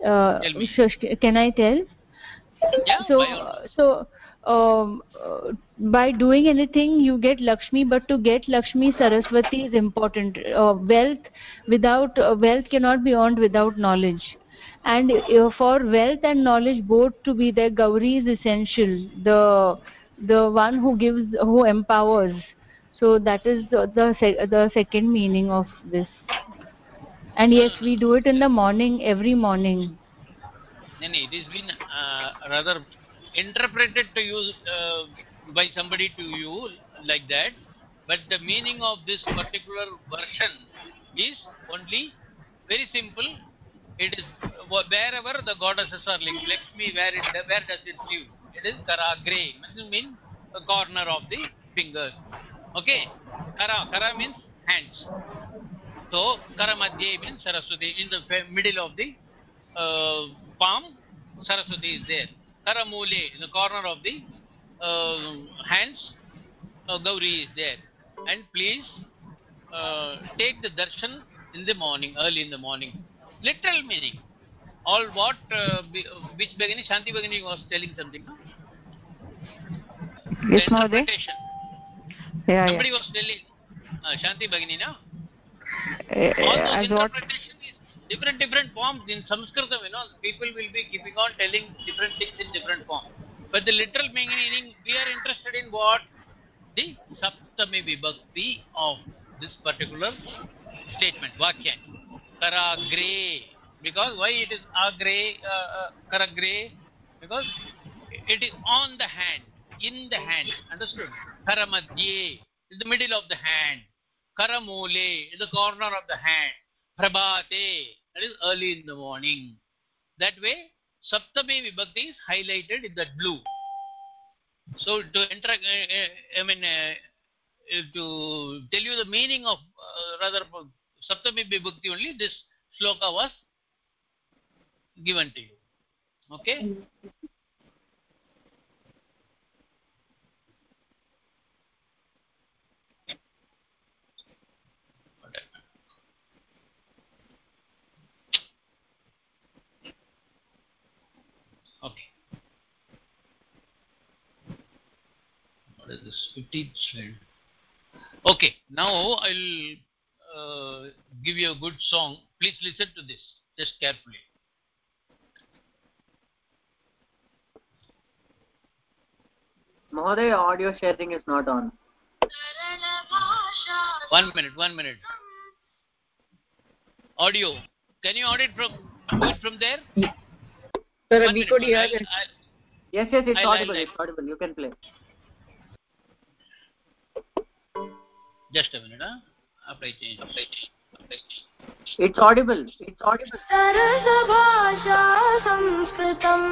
Uh, Tell me. Shush- can I tell? yeah so by all means. so um, uh, by doing anything you get lakshmi but to get lakshmi saraswati is important. Uh, wealth without uh, wealth cannot be earned without knowledge. And uh, for wealth and knowledge both to be there gauri is essential. The the one who gives who empowers. So that is the the, sec- the second meaning of this. And yes we do it in the morning every morning. No, no, it has been uh, rather interpreted to you uh, by somebody to you like that, but the meaning of this particular version is only very simple. It is wherever the goddesses are like Lakshmi, where it where does it live? It is Karagre, means the corner of the fingers. Okay, Kara Kara means hands. So Karamadhye means Saraswati in the middle of the uh, palm, Saraswati is there. Karamule, in the corner of the uh, hands, uh, Gauri is there. And please uh, take the darshan in the morning, early in the morning. Literal meaning. All what, uh, which Bhagini, Shanti Bhagini was telling something. No? yes the interpretation. yeah, yeah. Somebody was telling, uh, Shanti Bhagini, no? Uh, all those as what interpretation is different different forms in sanskritam you know people will be keeping on telling different things in different form. But the literal meaning we are interested in what the saptami vibhakti of this particular statement vakya karagre. Because why it is agre uh, uh, karagre? Because it is on the hand in the hand. Understood? Karamadhye is the middle of the hand. Karamule is the corner of the hand prabhate that is early in the morning that way saptami vibhakti is highlighted in that blue so to enter uh, uh, i mean uh, uh, to tell you the meaning of uh, rather saptami vibhakti only this shloka was given to you okay okay. What is this? 15th slide. Okay now i'll uh, give you a good song. Please listen to this just carefully. Mahoday, audio sharing is not on. one minute one minute. Audio. Can you audit from do it from there sir One we could hear I'll- it. I'll- Yes, yes, it's I'll- audible. It's audible. You can play. just a minute huh? apply change apply change it's audible it's audible सरसभाषा संस्कृतम्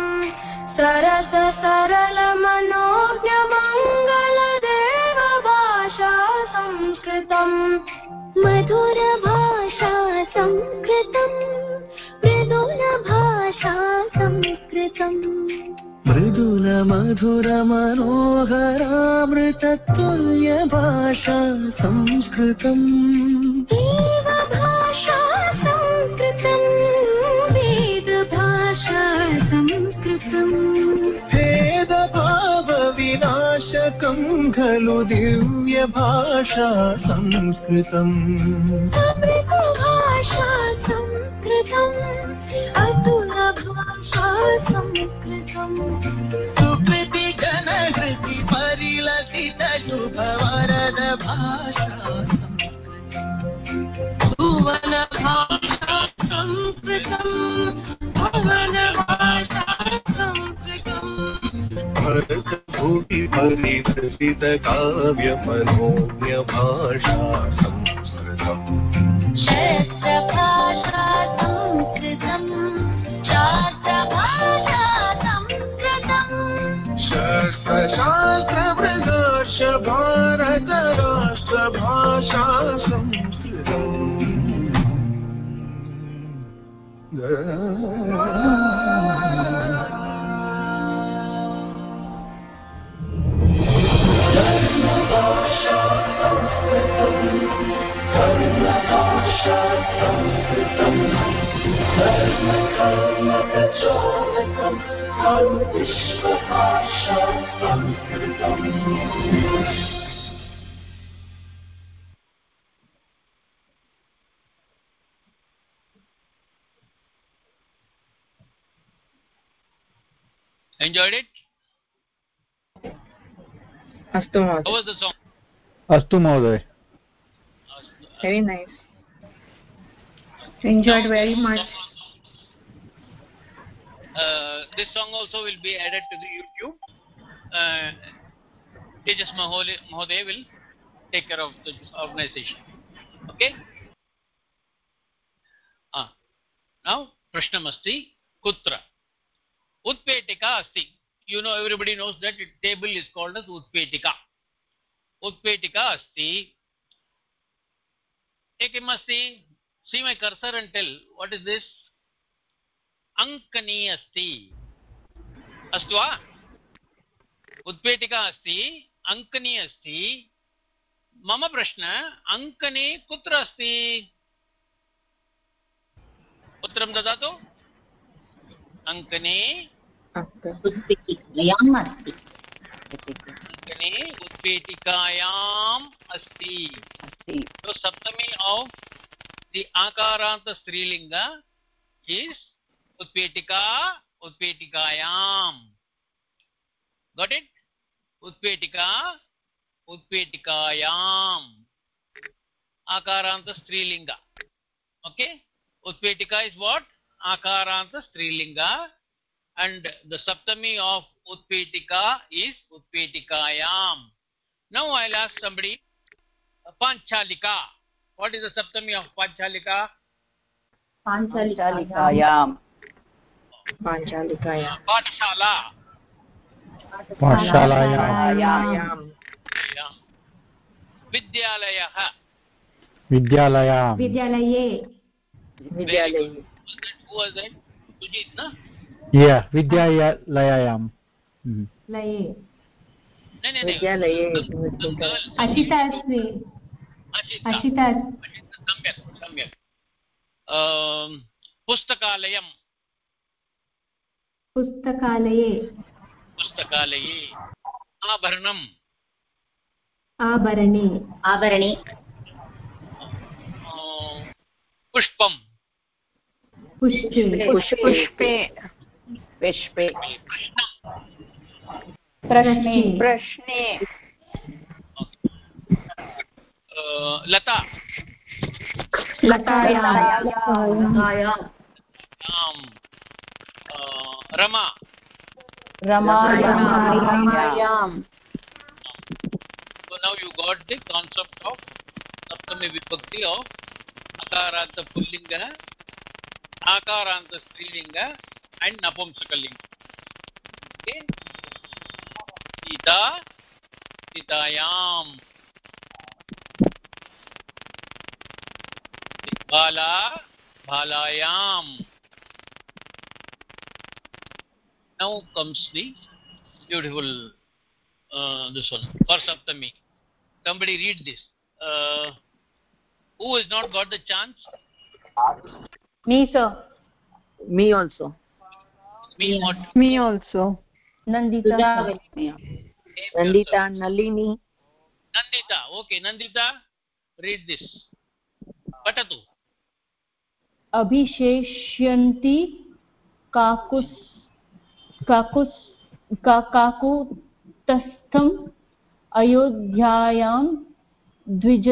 सरस सरलमनोज्ञमङ्गलदेव भाषा संस्कृतम् मधुरभाषा मृदुलमधुरमनोहरामृततुल्यभाषा संस्कृतम् देवभाषा संस्कृतम् वेदभाषा संस्कृतम् भेदभावविनाशकम् खलु दिव्यभाषा संस्कृतम् काव्यफोद्यभाषा enjoyed it? astu mohoday how was the song? astu mohoday very nice. Enjoyed very much. uh, this song also will be added to the youtube. Uh, Tejas Mahoday will take care of the organization. Okay? Ah. Now, Prashnamasti Kutra. Utpetika Asti. You know, everybody knows that table is called as Utpetika. Utpetika Asti. Ekimasti. See my cursor and tell what is this? अङ्कनी अस्ति अस्तु वा उत्पेटिका अस्ति अङ्कनी अस्ति। मम प्रश्न अङ्कने कुत्र अस्ति? उत्तरं ददातु। अङ्कने उत्पीठिकायाम् अस्ति। अङ्कने So saptami of the akaranta strilinga is utpetika utpetikayam. Got उत्पेटिका उत्पेटिकायाम् आकारांत स्त्रीलिंग। ओके उत्पेटिका इज़ वॉट आकारांत स्त्रीलिंग। एंड द सप्तमी ऑफ़ उत्पेटिका इज़ उत्पेटिकायाम नाउ आई विल आस्क पांचालिका। व्हाट इज़ द सप्तमी ऑफ़ पांचालिका? पांचालिकायाम। पांचालिकायाम। पाठशाला। पाठशालायां. विद्यालयां। विद्यालये। विद्यालये। विद्यालयायां। no. विद्यालये अशिता Ashita. अशिता। सम्यक् सम्यक्। um, पुस्तकालयं पुस्तकालये। पुस्तकालये आभरणम्। आभरणे। आवरणे uh, पुष्पं। पुष्पे। पुष्पे। प्रश्ने। प्रश्ने। लता। uh, Rama. रमायाम् So now you got the concept of Saptami Vibhakti of akaranta pullinga akaranta strilinga and napumsakalinga okay sita sitayam bala balayam now comes the beautiful uh, this one for saptami somebody read this uh, who has not got the chance me sir me also me what me also nandita nandita nalini nandita okay nandita read this patatu अभिशेष्यन्ति काकुस् काकुस् का काकुतस्थम् अयोध्यायां द्विज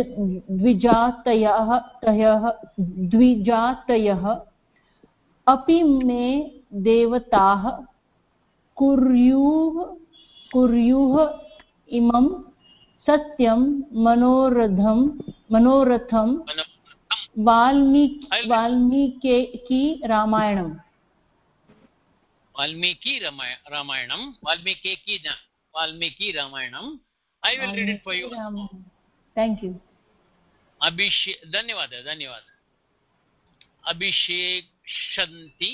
द्विजातयः तयः द्विजातयः। अपि मे देवताः कुर्युः कुर्युः इमं सत्यं मनोरथं मनोरथं वाल्मीकि वाल्मीकि रामायणम्। वाल्मीकि रामायणं वाल्मीकि वाल्मीकि रामायणं। I will read it for you thank you अभिषे धन्यवादः धन्यवादः। अभिषेक्षन्ति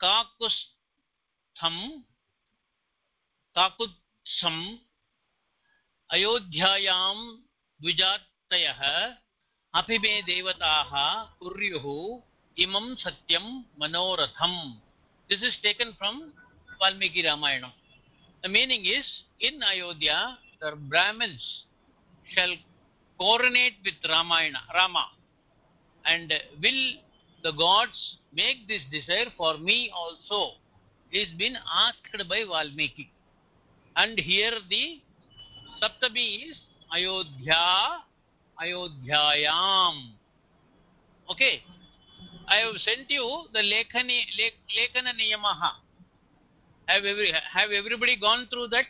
काकुस्थं काकुत्सम् अयोध्यायां द्विजातयः। अपि मे देवताः कुर्युः इमं सत्यं मनोरथम्। This is taken from valmiki Ramayana. the meaning is in ayodhya the brahmins shall coronate with ramayana rama and will the gods make this desire for me also? Is been asked by valmiki. And here the saptami is ayodhya ayodhyayam. Okay i have sent you the lekhani lek, lekhana niyamaha. Have every have everybody gone through that?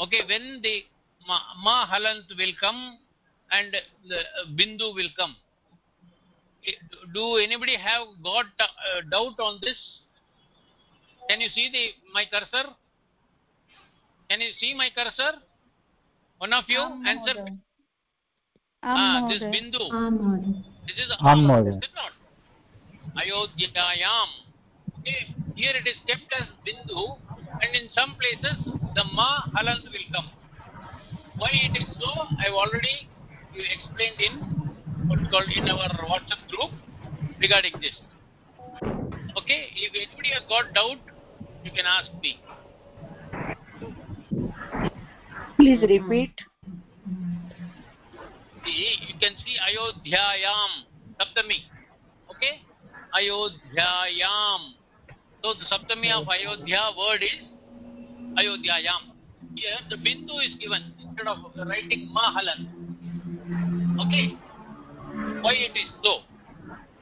Okay when the ma, ma halant will come and the uh, bindu will come. Do anybody have got uh, doubt on this? Can you see the my cursor? Can you see my cursor? One of you answer. ah this bindu this is Am Mohoday. is it not ayodhyayam okay here it is kept as bindu and in some places the ma halant will come. Why it is so i have already explained in what's called in our whatsapp group regarding this. Okay if anybody has got doubt you can ask me. Please repeat see you can see ayodhyayam saptami okay ayodhyayam so the saptami of ayodhya word is ayodhyayam here the bindu is given instead of writing mahalan okay why it is so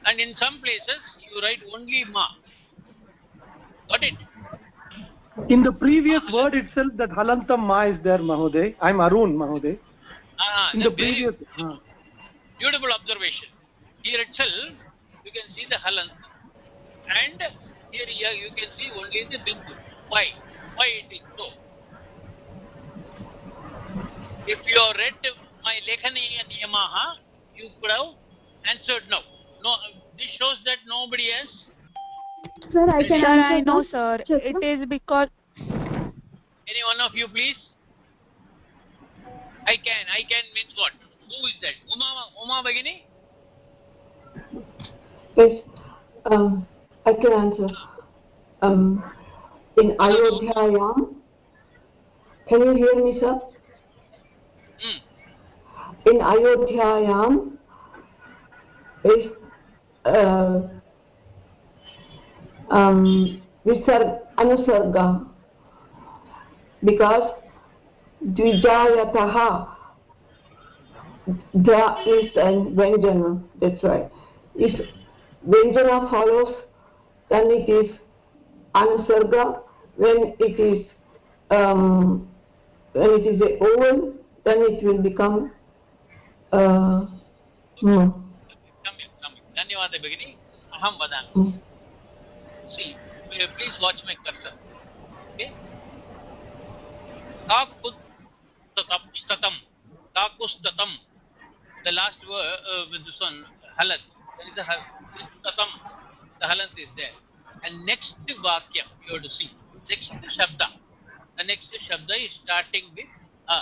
and in some places you write only ma got it in the previous word itself that halantam ma is there mahoday i'm arun mahoday ah, in the the very previous uh, beautiful observation. Here itself you can see the halant and here you, you can see only the bindu why? Why it is so? If you have read my lekhani niyamaha you could have answered no. No this shows that nobody else Sir, I can sir answer i know that. sir. It is because any one of you please i can i can means what who is that uma uma bagini Yes, um, I can answer. Um, in Ayodhyayam, can you hear me, sir? hmm. In Ayodhyayam, is uh, um, visarg anusarga because dvijayataha dha is and vyanjana that's right if vyanjana follows then it is anusarga when it is um, when it is a oval then it will become uh, no. सम्यक् सम्यक् धन्यवादः भगिनि अहं वदामि Mm. see please watch my cursor okay uh, one halat there is a hal- statam the halant is there and next vakya you have to see next shabda the next shabda is starting with a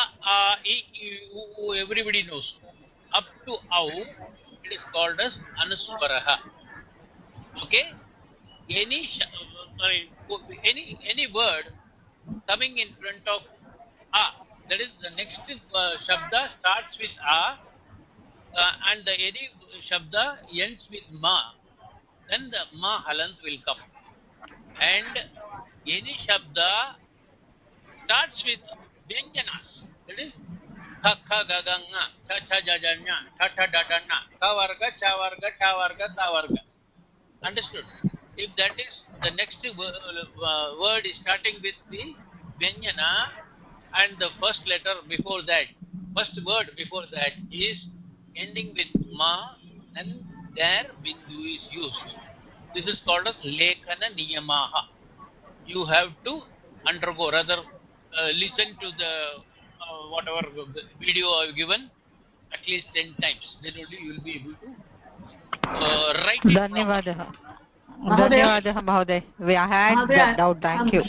a a e, e u, u, everybody knows up to au it is called as anuswaraha okay any sh- uh, sorry, any any word coming in front of a that is the next uh, shabda starts with a uh, and the any shabda ends with ma then the ma halant will come and any shabda starts with vyanjanas that is kha kha ga ga nga cha cha ja ja nya tha tha da da na ka varga cha varga ta varga ta varga understood if that is the next wo- uh, word is starting with the vyanjana and the first letter before that, first word before that is ending with ma and there bindu is used. This is called as lekhana niyamaha. You have to undergo, rather uh, listen to the uh, whatever video I have given at least 10 times. Then only you will be able to uh, write it. Dhanyavadaha. Dhanyavadaha, Mahadev. We had that doubt. Thank you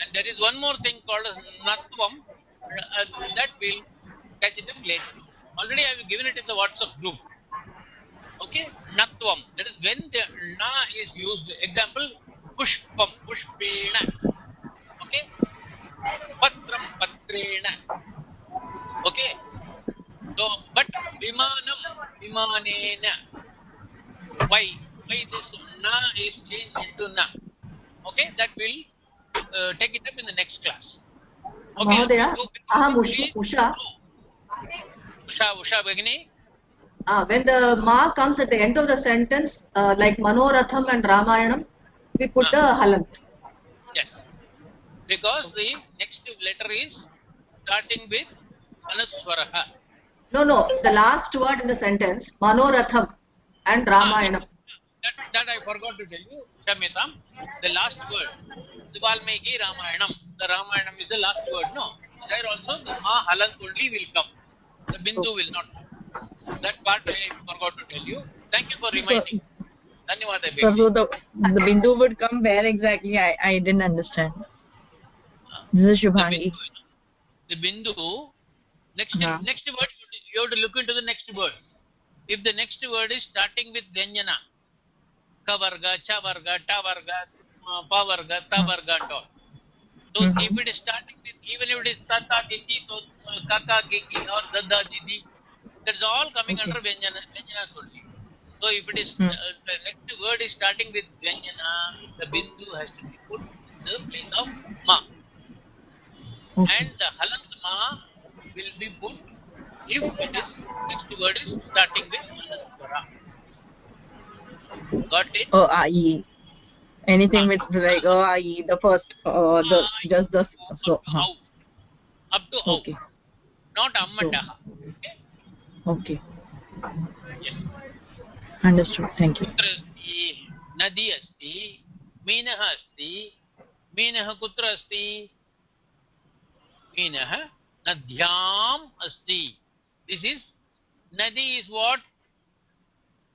and there is one more thing called as natvam uh, that will catch it up later. Already I have given it in the WhatsApp group. Okay? Natvam. That is when the na is used. Example pushpam pushpena. Okay? Patram patrena. Okay? So but vimanam vimanena. Why? Why this na is changed into na? Okay? That will take it up in the next class. Okay aham Usha, usha usha bagini uh, when the ma comes at the end of the sentence, uh, like Manoratham and Ramayanam, we put the halant. yes. Because the next letter is starting with anuswaraha No, no, the last word in the sentence, Manoratham and Ramayanam. That, that I forgot to tell you, Shamitam, the last word, the Valmiki Ramayanam, the Ramayanam is the last word, no? There also the Ma Halant only will come. The Bindu will not come. That part I forgot to tell you. Thank you for reminding. Dhanyawad, So, so the, the bindu would come where exactly? I, I didn't understand. This is Shubhangi. The Bindu, next, Yeah. next word, you have to look into the next word. If the next word is starting with Vyanjana, Kavarga, Chavarga, Tavarga, uh, Pavarga, Tavarga, and all. So Mhm. if it is starting with, even if it is Tata, Didi, so, uh, Kaka, Gigi, or Dada, Didi, that's all coming Okay. under Vyanjana, Vyanjana only. So if it is, Hmm. uh, the next word is starting with Vyanjana, the Bindu has to be put in the place of Ma. Okay. And the Halant Ma will be put if it is, next word is starting with Anaswara. Got it? Oh, ai. Anything with like oh, ai, the first, uh, the just the so. Huh. Up to out. Okay. Not Ammataha. Okay? Okay. Yes. Understood. Thank you. नदी अस्ति मीनः अस्ति मीनः कुत्र अस्ति मीनः नद्याम् अस्ति दिस् इस् नदी इस् वाट्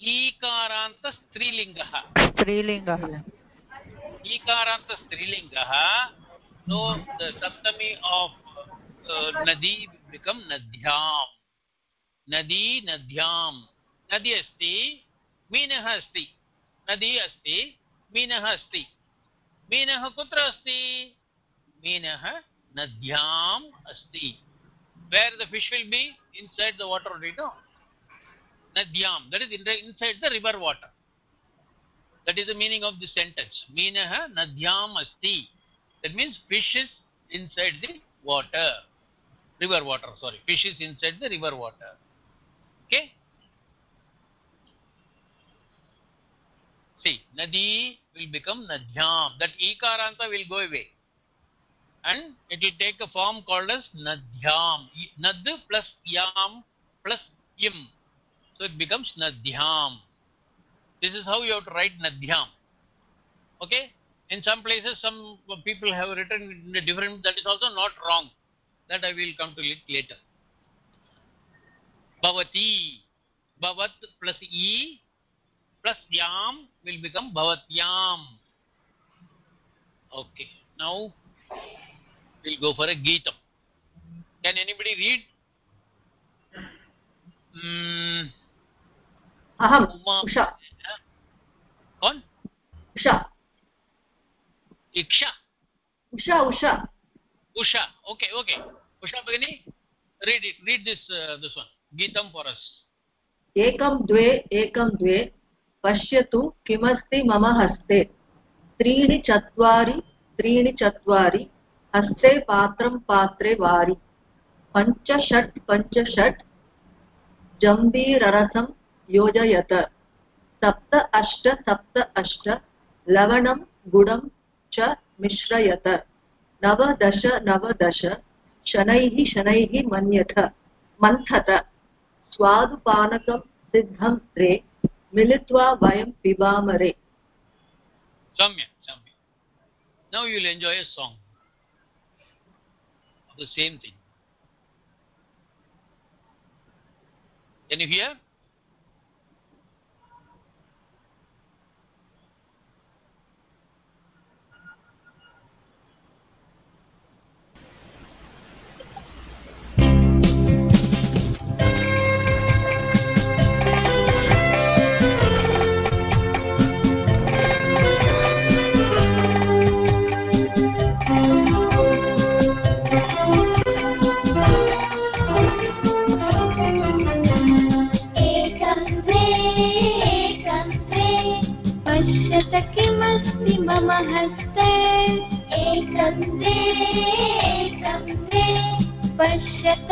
ईकारान्त स्त्रीलिङ्गः। स्त्रीलिङ्गः। ईकारान्त स्त्रीलिङ्गः सप्तमी आफ् uh, नदी विकम् नदी नद्यां नदी अस्ति मीनः अस्ति। नदी अस्ति मीनः अस्ति। मीनः कुत्र अस्ति? मीनः नद्याम् अस्ति। Where the fish will be the water ditto nadyam that is inside the river water. That is the meaning of this sentence. Meenah nadyam asti. That means fish is inside the water. River water sorry. Fish is inside the river water. Okay? See nadi will become nadyam that ikaranta will go away. And it will take a form called as nadhyam nad plus yam plus im so it becomes nadhyam. This is how you have to write nadhyam. Okay? In some places some people have written in a different that is also not wrong. That i will come to it later. Bhavati. Bhavat plus e plus yam will become bhavatyam. Okay. Now we'll go for a geetam. Can anybody read? Mm, अहम् उषा। कौन? Usha. iksha Usha Usha. okay okay usha bagini read it read this uh, this one. geetam for us. एकं द्वे एकं द्वे। पश्यतु किमस्ति मम हस्ते। त्रीणि चत्वारि त्रीणि चत्वारि। हस्ते पात्रं पात्रे वारि। पञ्च षट् पञ्च षट् जम्बीररसं योजयत। सप्त अष्ट सप्त अष्ट, लवणं, गुडं च मिश्रयत। नवदश नवदश शनैः शनैः मन्यथ। मन्थत। स्वादुपानकं सिद्धं रे मिलित्वा वयं पिबाम रे। samya now you will enjoy a song of the same thing. Can you hear? किमस्ति एकं द्वे एकं द्वे पश्यत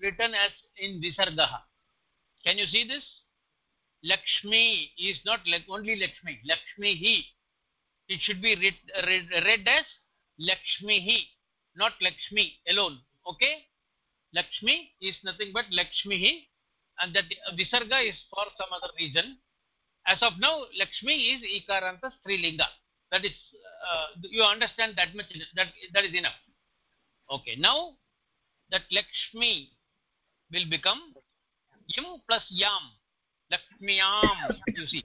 written as in Visargaha. Can you see this? Lakshmi is not only Lakshmi. Lakshmi he. It should be read, read, read as Lakshmi he, not Lakshmi alone. Okay? Lakshmi is nothing but Lakshmi he, and that Visarga is for some other reason. As of now, Lakshmi is Ikaranta Strilinga. That is, uh, you understand that much. That that is enough. Okay. Now that Lakshmi will become Yam plus Yam. Lakshmiyam. You see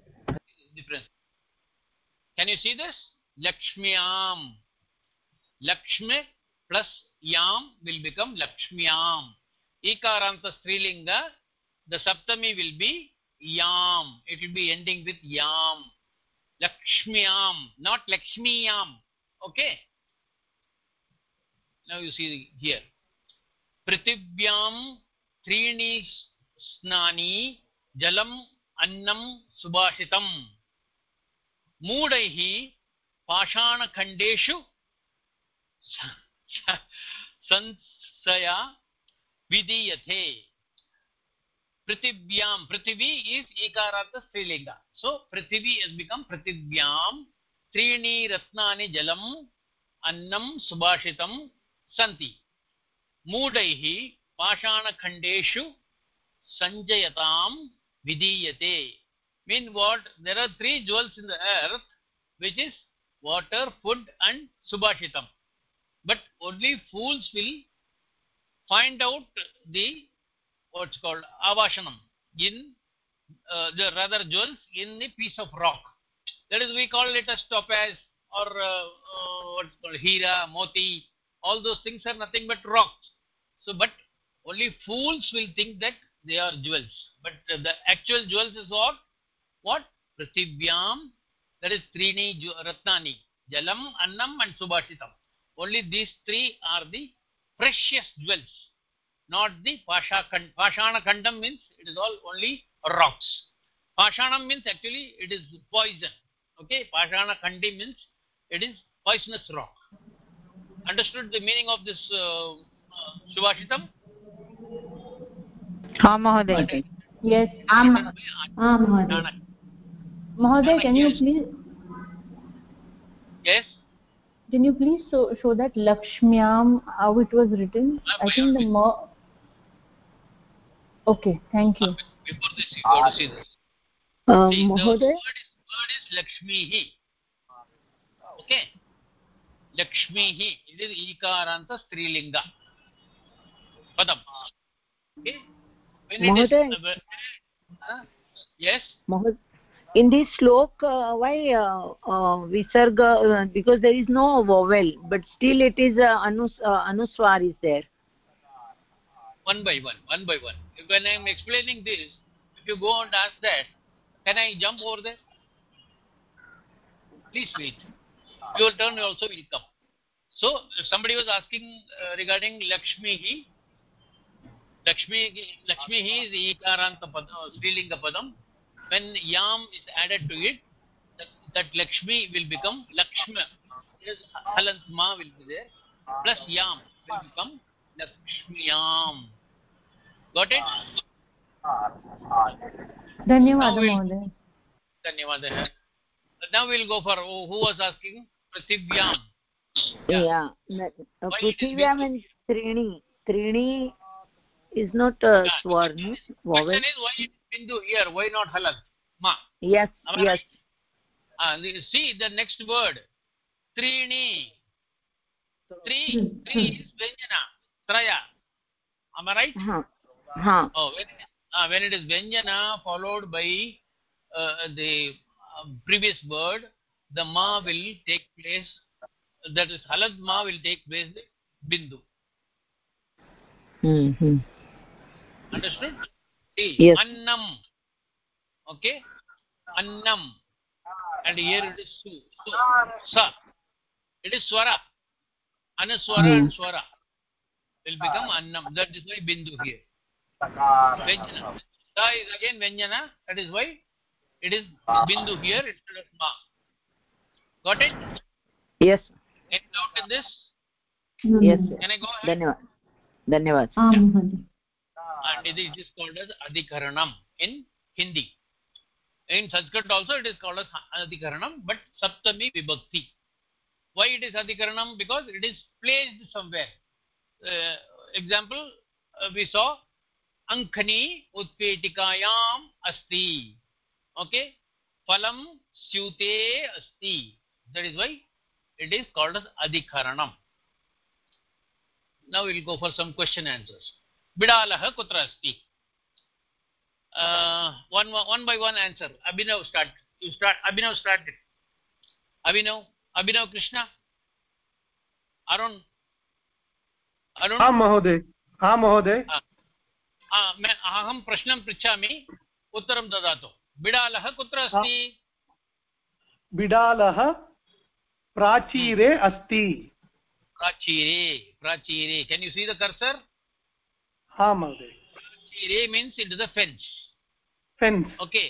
difference. Can you see this? Lakshmiyam. Lakshmi plus yam will become lakshmyam ikaranta strilinga the saptami will be yam it will be ending with yam lakshmyam not lakshmiyam okay now you see here पृथिव्यां त्रीणि स्नानि जलम् अन्नं सुभाषितम्। मूढैः पाषाणखण्डेषु संशया विधीयते। पृथिव्यां, पृथिवी is ईकारार्थ स्त्रीलिंग so, पृथिवी has become पृथिव्यां। त्रीणि रत्नानि जलम्, अन्नं सुभाषितं सन्ति। मूढैः पाषाणखण्डेषु सञ्जयतां विधीयते। Mean what there are three jewels in the earth which is water food and सुभाषितम् but only fools will find out the what's called आवाषणम् in the rather jewels in the piece of rock that is we call let us topaz और् what's called hira moti all those things are nothing but rocks. So, but only fools will think that they are jewels. But the actual jewels is what what? Prithivyam that is trini ratnani jalam annam and subhashitam. Only these three are the precious jewels not the pasha kan- pashana kandam means it is all only rocks. Pashanam means actually it is poison. Okay? Pashana kandi means it is poisonous rock. Understood the meaning of this uh, uh, subhashitam हा महोदय yes आम् आम् महोदय Chanak- mahoday can you please yes can you please so, show that lakshmyam how it was written i think the mo okay thank you before this you got to see this Uh, See, the Mahoday? word is, word is Lakshmihi. Okay. Lakshmihi. It is Ikaranta Strilinga. Padam. Okay. When it is, Mahoday? uh, yes. Mahod- in this slok uh, why uh, uh, visarga because there is no vowel but still it is uh, anus anuswar is there One by one. One by one. When I am explaining this, if you go and ask that, can I jump over there? Please wait. Your turn also will come. So, somebody was asking regarding Lakshmihi. Lakshmi, Lakshmihi is Ikaranta Padam, Srilinga Padam. When Yam is added to it, that, that Lakshmi will become Lakshma. Yes, Halant Ma will be there. Plus Yam will become Lakshmiyam. Got it? धन्यवाद महोदय Dhanyavadah. Now we'll go for who who was asking Prithivyam. yeah, that, uh, Why it is prithivya means trini trini is not uh, swar no? vowel Question is why Bindu here? Why not Halant? Ma. yes Am yes? Ah, the- see the next word. Trini. Three. Three is Vyanjana. Traya. Am I right? ha ha Oh, when it, ah, when it is Vyanjana followed by uh, the uh, previous word, the ma will take place. That is Halant ma will take place. Bindu. hmm hmm understood? Yes. annam. Okay? Annam. And here it is su, su. It is swara. Anuswara mm. and hmm. swara will become annam. That is why bindu here. Venjana sa is again venjana that is why it is bindu here instead of ma. Got it? Yes. Any doubt in this? Yes. Can i go ahead? Dhanyawad dhanyawad. Ah, and it is called as adhikaranam in hindi in sanskrit also it is called as adhikaranam but saptami vibhakti why it is adhikaranam because it is placed somewhere uh, example uh, we saw ankhani utpetikayam asti okay phalam syute asti that is why it is called as adhikaranam now we'll go for some question answers बिडालः कुत्र अस्ति one by one answer abhinav start you start abhinav start it abhinav abhinav krishna arun Arun आं महोदय आं महोदय अहं प्रश्नं पृच्छामि उत्तरं ददातु बिडालः कुत्र अस्ति बिडालः प्राचीरे अस्ति प्राचीरे प्राचीरे can you see the cursor हा महोदय प्राचीरे means it the fence fence okay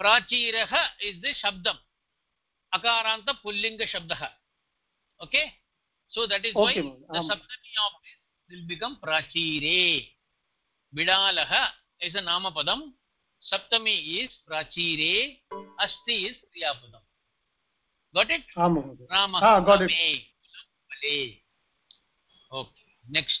प्राचीरः is the शब्दम् अकारान्त पुल्लिङ्गशब्दः okay so that is Okay, why ma'am. the Um, saptami of this will become prachire bidalah is a namapadam saptami is prachire asti is kriyapadam got it आं महोदय ramah Ah, got it. okay next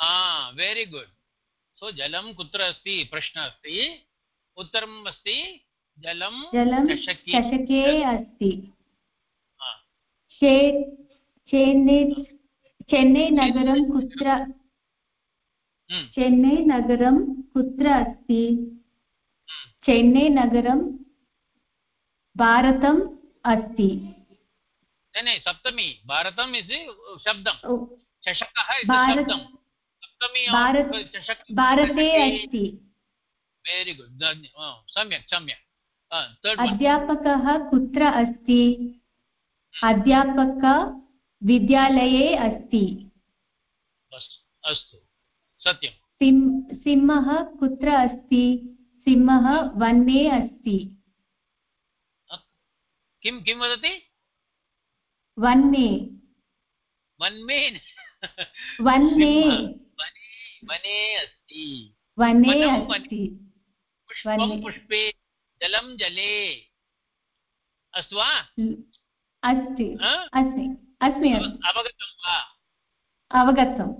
ah very good. So jalam kutra asti prashna asti uttaram asti jalam जलं चषके अस्ति। चेन्नै चेन्नै नगरं कुत्र? Hmm. Chennai नगरं कुत्र अस्ति? चेन्नै नगरं भारतम् अस्ति। नहीं नहीं सप्तमी। भारतम इज़ शब्दम। चषकः सप्तमी भारत अस्ति। वेरी गुड सम्यक् सम्यक्। अध्यापकः कुत्र अस्ति? अध्यापक विद्यालये अस्ति। अस्तु। सत्यं सिंह सिंहः कुत्र अस्ति? सिंहः वने अस्ति। किं किं वदति? वने वन्मे। वने वने अस्ति। वने। अस्ति। पुष्पं पुष्पे जलं जले। अस्तु वा? अस्ति। हा? अस्मि अवगतं वा? अवगतम्।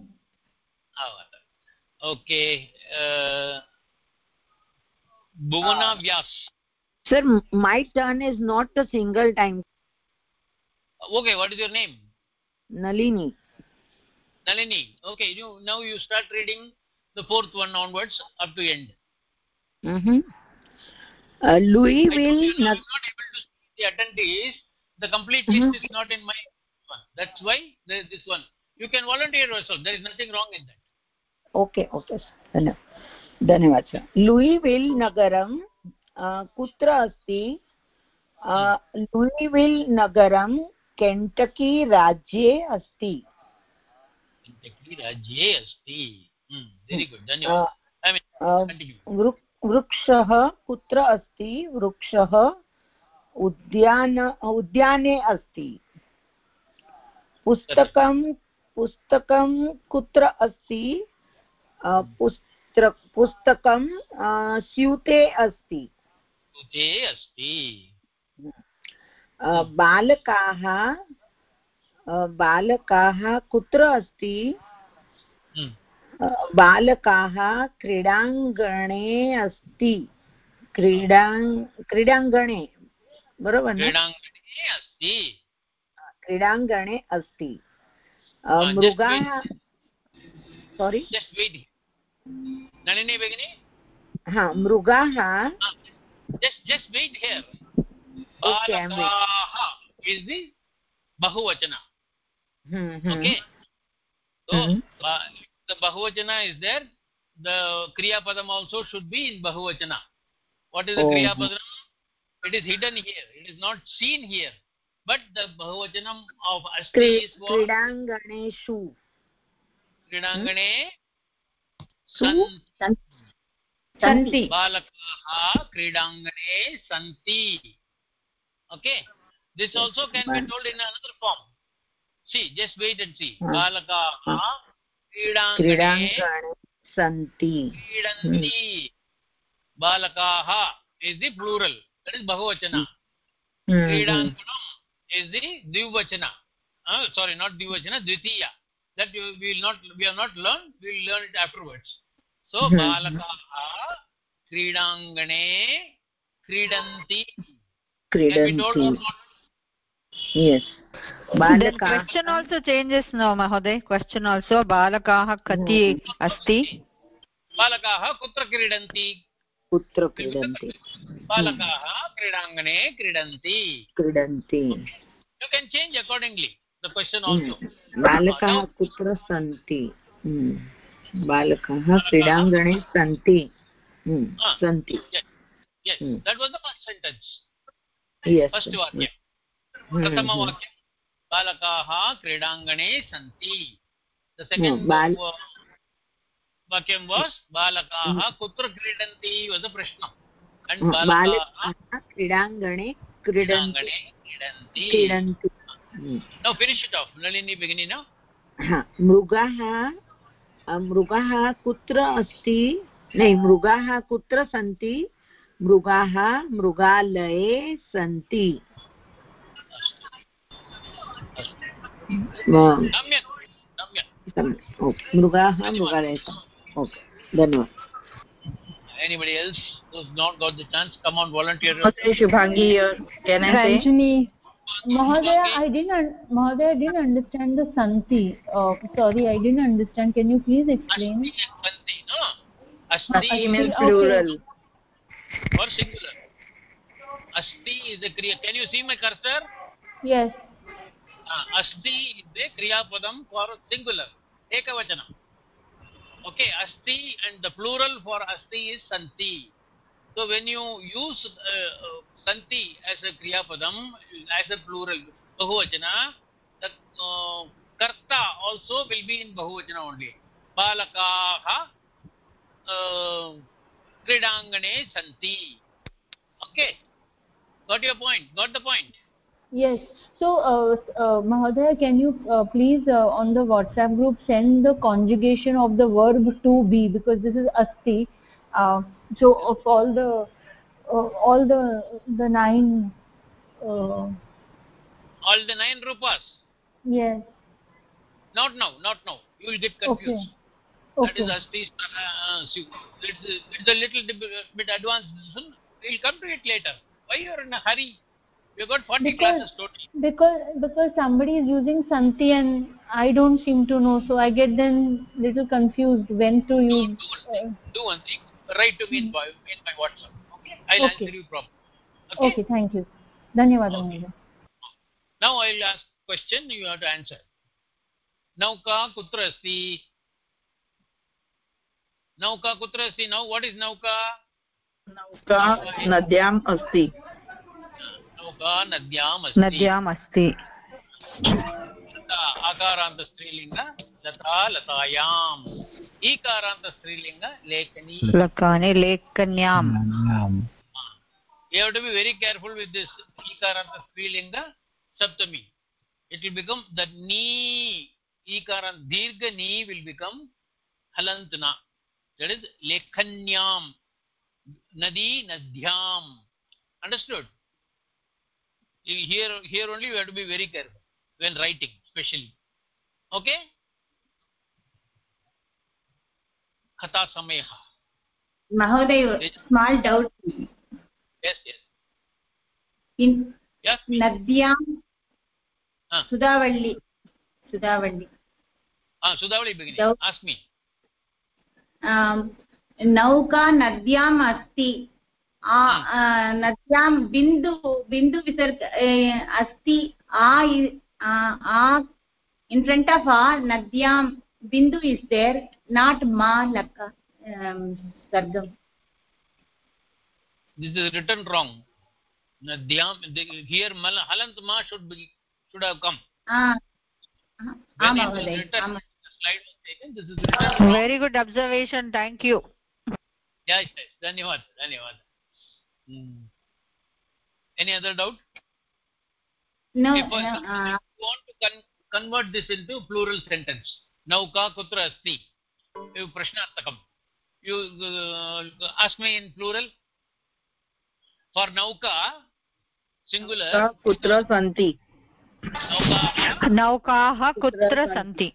Okay Bhuvana Vyas. sir my turn is not a single time. Okay what is your name? nalini nalini okay you now you start reading the fourth one onwards up to end mm-hmm. uh, louis I will told you, no, not, I'm not able to see the attendees the complete Mhm. list is not in my one that's why there is this one you can volunteer yourself there is nothing wrong in that okay okay धन्यवाद धन्यवाद sir लुईविल् नगरं अ, कुत्र अस्ति अ, लुईविल् नगरं केण्टकी राज्ये अस्ति राज्ये अस्ति वेरि गुड् धन्यवाद वृक्षः कुत्र अस्ति वृक्षः उद्यान उद्याने अस्ति पुस्तकं पुस्तकं कुत्र अस्ति पुस्त्र पुस्तकं स्यूते अस्ति कृते अस्ति बालकाः बालकाः कुत्र अस्ति? हम्म, बालकाः क्रीडाङ्गणे अस्ति। क्रीडाङ् क्रीडाङ्गणे बरोबर क्रीडाङ्गणे अस्ति। क्रीडाङ्गणे अस्ति। just मृगाः सोरि नलिनी भगिनी? हा मृगाः दि बहुवचन। Okay so Mhm. uh, the bahuvachana is there the kriya padam also should be in bahuvachana what is the Oh. kriya padam it is hidden here it is not seen here but the bahuvachanam of asti is what क्रीडाङ्गणेषु क्रीडाङ्गणे सन्ति बालकाः क्रीडाङ्गणे सन्ति okay this also can be told in another form see just wait and see बालकाः क्रीडाङ्गणे सन्ति। क्रीडन्ति। बालकाः is the plural that is बहुवचन क्रीडाङ्गणम् इस् दि द्विवचन. सारी नाट् द्विवचन द्वितीय. That will not we are not learn will learn it afterwards so बालकाः क्रीडाङ्गणे क्रीडन्ति. क्रीडन्ति। Yes then question also changes no mahoday question also balakaah kati asti बालकाः कुत्र क्रीडन्ति कुत्र क्रीडन्ति बालकाः क्रीडाङ्गणे क्रीडन्ति क्रीडन्ति you can change accordingly the question also बालकाः कुत्र सन्ति हम्म। बालकाः क्रीडाङ्गणे सन्ति हम्म, Ah. सन्ति yes, yes Hmm. that was the first प्रथमवाक्यं बालकाः क्रीडाङ्गणे सन्ति। Wa- वाक्यं was बालकाः कुत्र क्रीडन्ति हम्म, बालकाः बालकाः क्रीडाङ्गणे क्रीडाङ्गणे क्रीडन्ति। क्रीडन्ति। हम्म। मृगाः मृगाः कुत्र अस्ति? नै मृगाः कुत्र सन्ति? मृगाः मृगालये सन्ति। मृगाः मृगालये सन्ति ओके धन्यवादः anybody else who's not got the chance come on volunteer Okay, Shubhangi, here. Can I say? Ranjani, Mahodaya, I didn't, un- Mahodaya, I didn't understand the Santi. Uh, sorry, I didn't understand. Can you please explain? Santi, no Asti asti means Okay. plural. or singular asti is the kriya can you see my cursor Yes. अस्ति इत्युक्ते क्रियापदं for singular एकवचनम् okay अस्ति and the plural for अस्ति is सन्ति so when you use सन्ति as a क्रियापदम् as a plural बहुवचन, तत् uh, कर्ता आल्सो विल् बि इन् बहुवचन ओन्लि बालकाः uh, क्रीडाङ्गणे सन्ति okay got your point got the point Yes. So, uh, uh, Mahodaya, can you uh, please uh, on the WhatsApp group send the conjugation of the verb to be because this is asti. Uh, so, of all the uh, all the the nine. Uh, all the nine rupas yes. not now not now you will get Okay. confused that Okay. is asti uh, it's, it's a little bit bit advanced we'll come to it later why you are in a hurry you got 40 because, classes totally. Because, because somebody is using Santi and I don't seem to know, so I get then little confused when to use. Do, one, thing, do one thing. Write to me in by in my WhatsApp. Okay? I'll okay. answer you properly. Okay? okay, thank you. Dhanyawad, okay. Now I'll ask question, you have to answer. Nauka kutra asti? Nauka kutra asti? Now what is Nauka? Nauka nadyam asti. नद्याम् अस्ति लता आकारान्त स्त्रीलिङ्ग लता लतायाम् ईकारान्त स्त्रीलिङ्ग लेखनी लकानि लेखन्याम् you have to be very careful with this ikaranta strilinga saptami it will become the ni ikarant dirgha ni will become halantna that is lekhanyam nadi nadyam understood You- here here only you have to be very careful when writing especially okay khatha samayah Mahoday, small doubt. yes yes In yes Nadyam, Ah. Sudavalli, Sudavalli. ah sudavali beginning Doubt. ask me Um, अस्ति आ- आ, नद्यां बिन्दु बिन्दु विसर्ग ए, अस्ति आ in front of a nadyam bindu is there not ma laka um, sargam this is written wrong nadyam here mal halant ma should be should have come ah ah was written ah, slide was taken this is written wrong very good observation thank you yes yes dhanyawad dhanyawad hmm. any other doubt no, if, no uh, you want to con convert this into plural sentence nauka kutra asti you prashnartakam you uh, ask me in plural for nauka singular सन्ति nauka नौकाः कुत्र सन्ति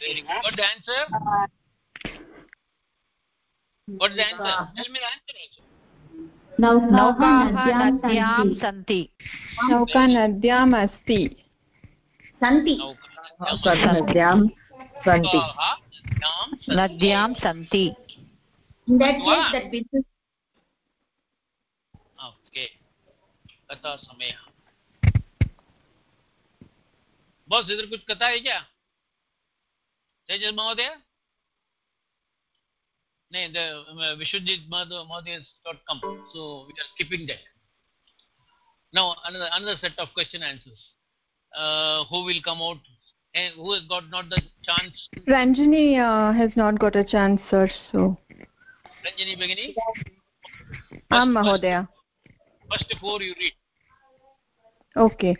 Very good. What's the answer? What's the answer? Tell me the answer also. नौकाः सन्ति। नद्याम् अस्ति। सन्ति। नद्यां सन्ति। नद्यां सन्ति. कथा समय। बॉस इधर कुछ कथा है क्या? तेजस महोदय। द विश्वजीत महोदय has not come so we are skipping that now another another set of question answers uh, who will come out and who has got not the chance ranjani uh, has not got a chance sir so ranjani begini आम् महोदय first four you read okay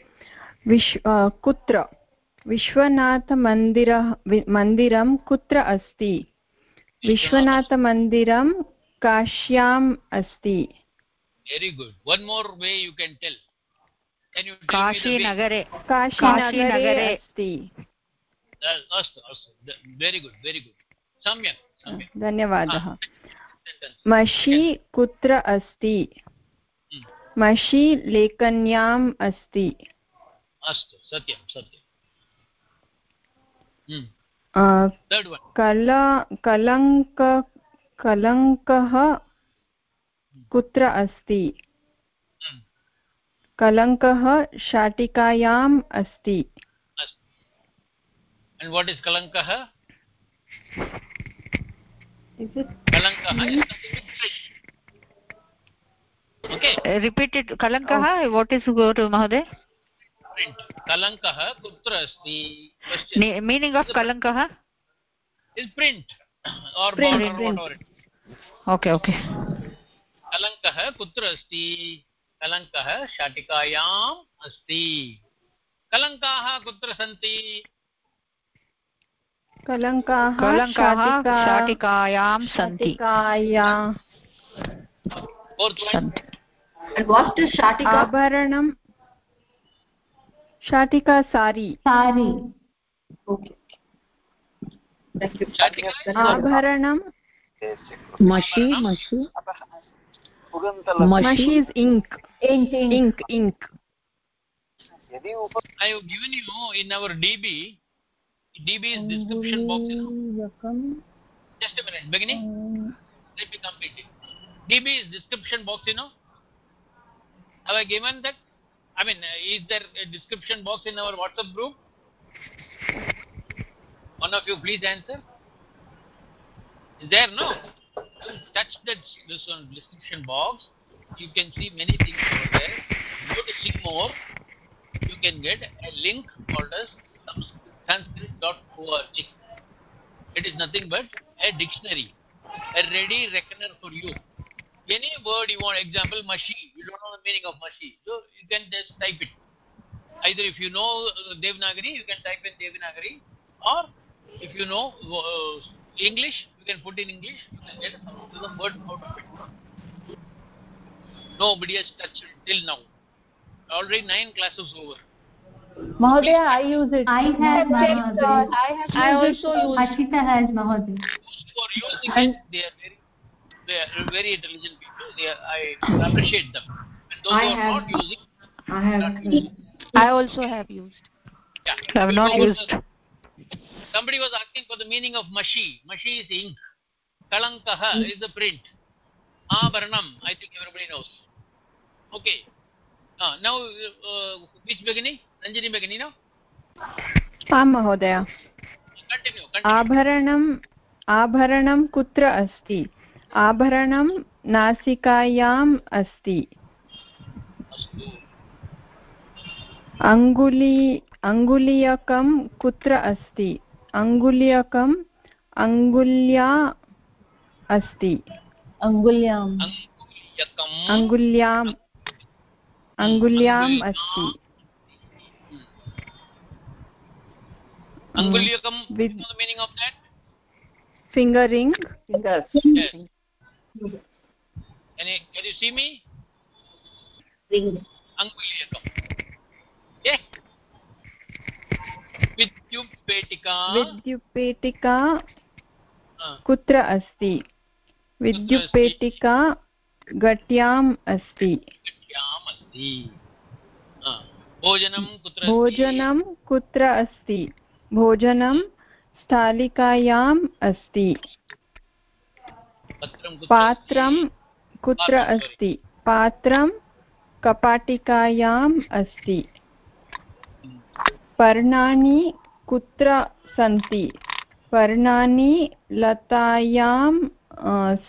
Vishwa अ, कुत्र विश्वनाथमन्दिरः मन्दिरं कुत्र अस्ति विश्वनाथमन्दिरं काश्याम् अस्ति। Very good. One more way you can tell. Can you tell me the way? काशीनगरे काशीनगरे अस्ति। Uh, अस्तु अस्तु. वेरि गुड् वेरि गुड् सम्यक् सम्यक्. धन्यवादः। Sentence. मषि कुत्र अस्ति? मषि लेखन्याम् अस्ति। अस्तु सत्यं सत्यं. वन् कलङ्क कलङ्कः कुत्र अस्ति? कलङ्कः शाटिकायाम् अस्ति। कलङ्कः रिपीटेड् कलङ्कः वाट् इस् गोरु महोदय? Print kalankah kutra asti question Ne- meaning of kalankah is print or Print, border print. whatever it is. okay okay कलङ्कः कुत्र अस्ति कलङ्कः शाटिकायाम् अस्ति कलङ्काः कुत्र सन्ति कलङ्काः कलङ्काः शाटिका- शाटिकायां सन्ति शाटिकाया फोर्त् वन् सन्ति And what is Shatika? आभरणं शाटिका सारी। सारी। आभरणं मशि मशि। मशि इस् इङ्क् इङ्क् इङ्क् यदि उपर I have given you in our DB DB is description box just a minute beginning let me complete DB is description box you know I given that I mean uh, is there a description box in our WhatsApp group? One of you please answer. Is there? No. Touch that this one description box. You can see many things over there. Go to see more you can get a link called as sanskrit.org it is nothing but a dictionary a ready reckoner for you any word you want example mashi you don't know the meaning of mashi so you can just type it either if you know devanagari you can type in devanagari or if you know uh, english you can put in english you can get the word out of it nobody has touched it till now already nine classes over Mahodaya, I use it. I have Mahodaya. Uh, I have. I also use. Ashita has Mahodaya. For using it, they are very they are very intelligent people. They are, I appreciate them. And those I who are have- not using, I have. I also have used yeah. I have not Somebody used was- Somebody was asking for the meaning of mashi. Mashi is ink. Kalankaha is the print. Abharanam, I think everybody knows. Okay. Uh, now, uh, which beginning? Ranjini beginning now? आं महोदय Continue, continue. आभरणम् आभरणं कुत्र अस्ति आभरणं नासिकायाम् अस्ति। अङ्गुली अङ्गुलीयकं कुत्र अस्ति? अङ्गुलीयकम् अङ्गुल्या अस्ति। अङ्गुल्याम् अङ्गुल्याम् अङ्गुल्याम् अस्ति? फिङ्गरिङ्ग् Fingers. Can you, can you see me? Angulyakam. Yeah. विद्युत्पेटिका विद्युत्पेटिका कुत्र अस्ति विद्युत्पेटिका घट्याम् अस्ति भोजनं कुत्र भोजनं कुत्र अस्ति भोजनं स्थालिकायाम् अस्ति पत्रं कुत्र? पात्रं अस्ति? पात्रं, कपाटिकायाम् अस्ति। पर्णानि कुत्र सन्ति? पर्णानि लतायां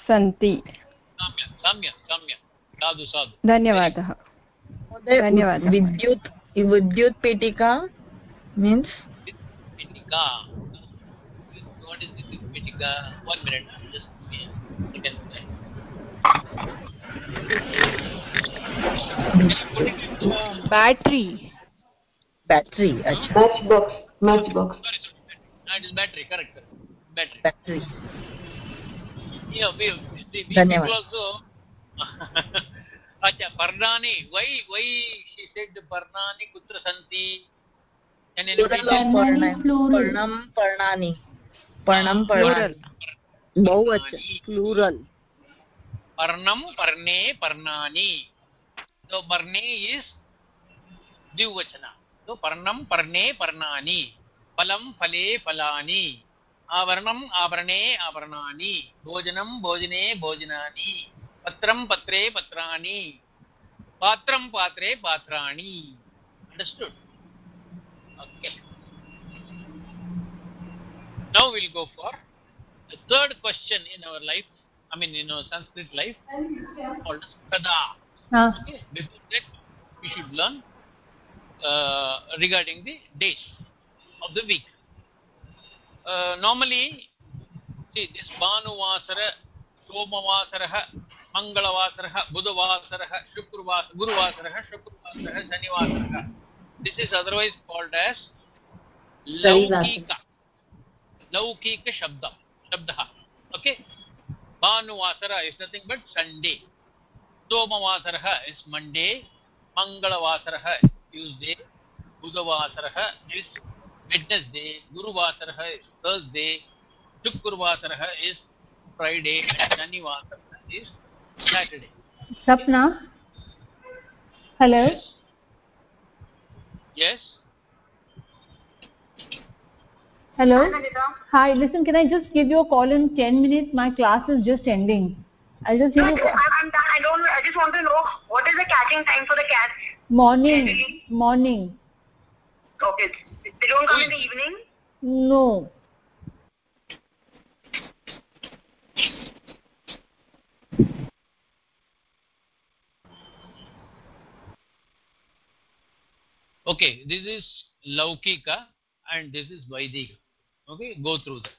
सन्ति। धन्यवादः। धन्यवादः। विद्युत् विद्युत् पेटिका मीन्स्? पेटिका? What is this पेटिका? One minute just give me a second battery battery अच्छा। Match box match box battery correct correct battery धन्यवाद। [LAUGHS] अच्छा पर्णानि वही वै शी सेड पर्णानि कुत्र सन्ति पर्णं पर्णानि पर्णं पर्णानि बहुवचन plural parnam parne parnani so parne is dvivachana so parnam parne parnani पलं फले फलानि आवरणम् आभरणे आभरणानि भोजनं भोजने भोजनानि पत्रं पत्रे पत्राणि पात्रं पात्रे पात्राणि understood okay now we'll go for the third question in our life i mean in our sanskrit life called kada हा okay before that we should learn uh, regarding the days of the week uh, normally see this bhanuvasara somavasarah mangalavasarah budhavasarah shukrvas guruvasarah shukrvasarah shanivasarah this is otherwise called as laukika laukika shabda shabdah okay bhanuvasara is nothing but sunday. सोमवासरः is Monday मङ्गलवासरः Tuesday बुधवासरः is Wednesday गुरुवासरः is Thursday शुक्रवासरः is Friday शनिवासरः is Saturday Sapna? Hello? Yes? Hello hi listen can i just give you a call in 10 minutes my class is just ending i'll just give you a. I'm, I'm done. I don't. I just want to know what is the catching time for the cats. morning morning Okay. They don't come in the evening. no okay this is laukika and this is vaidika okay go through that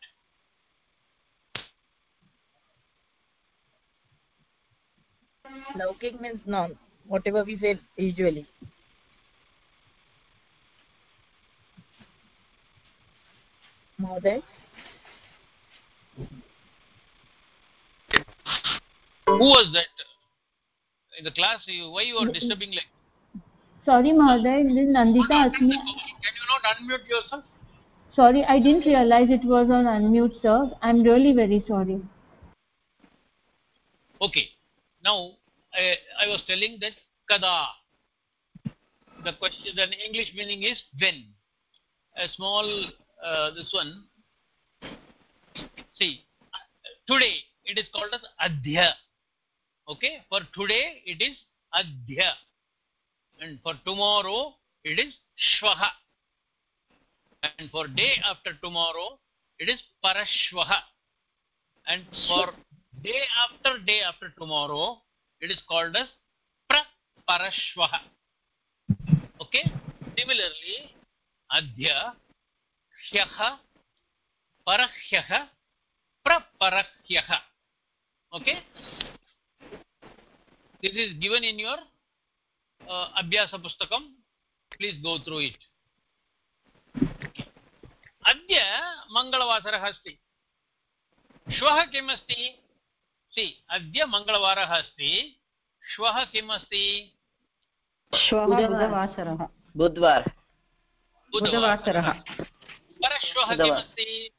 Laukik means norm whatever we say usually Mahoday who was that in the class you, why you are disturbing like sorry mahoday this is nandita asmi can you not unmute yourself sorry i didn't realize it was on unmute sir. I'm really very sorry. Okay. Now I, I was telling that kada the question the english meaning is when. A small uh, this one. See today it is called as adhya. Okay? For today it is adhya. And for tomorrow it is shvaha and for day after tomorrow it is parashvaha and for day after day after tomorrow it is called as pra parashvaha okay? Similarly adhya hyah parahyah praparahyah okay? This is given in your uh, abhyasa pustakam. Please go through it अद्य मङ्गलवासरः अस्ति। श्वः किम् अस्ति सि अद्य मङ्गलवारः अस्ति। श्वः बुधवासरः। बुधवासरः। परश्वः किमस्ति?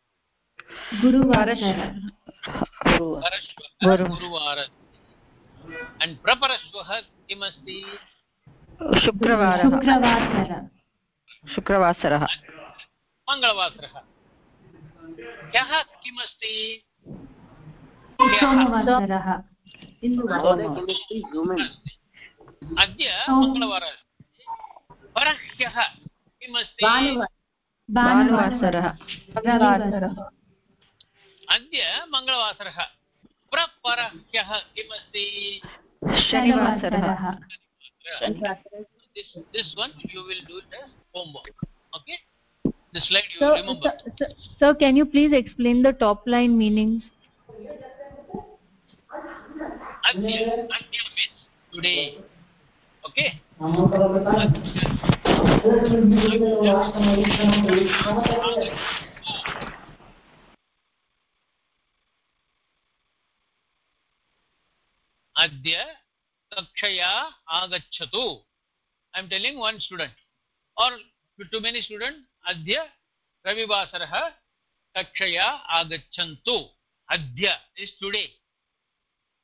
गुरुवार। अण्ड् प्रपरश्वः किमस्ति? शुक्रवासरः। मङ्गलवासरः। ह्यः किमस्ति? अद्य मङ्गलवारः परह्यः किमस्ति? भानुवासरः। अद्य मङ्गलवासरः। प्रपरह्यः किमस्ति? शनिवासरः। This this one you will do the homework. Okay? the slide you so, remember. sir, so, so, can you please explain the top line meaning? Until Adya, means today. Okay? अद्य कक्षया आगच्छतु I am telling one student many student adya ravivasarah kakshaya agachantu adya is today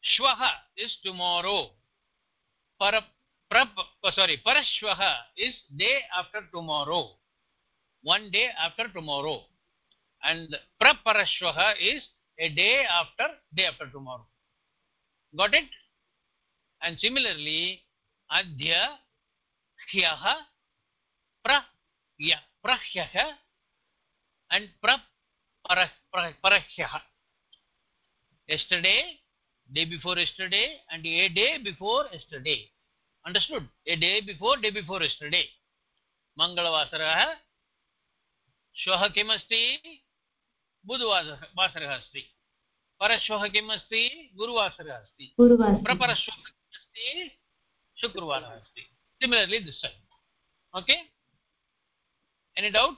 shvaha is tomorrow para prap oh, sorry parashvaha is day after tomorrow one day after tomorrow and praparashvaha is a day after day after tomorrow got it and similarly adya ह्यः प्र य प्रह्यः and pra para yesterday day before yesterday and a day before yesterday understood a day before day before yesterday मङ्गलवासरः श्वः किम् अस्ति बुधवासरः वासरः अस्ति परश्वः किम् अस्ति गुरुवासरः अस्ति प्रपरश्वः किम् अस्ति शुक्रवारः अस्ति similarly this side okay any doubt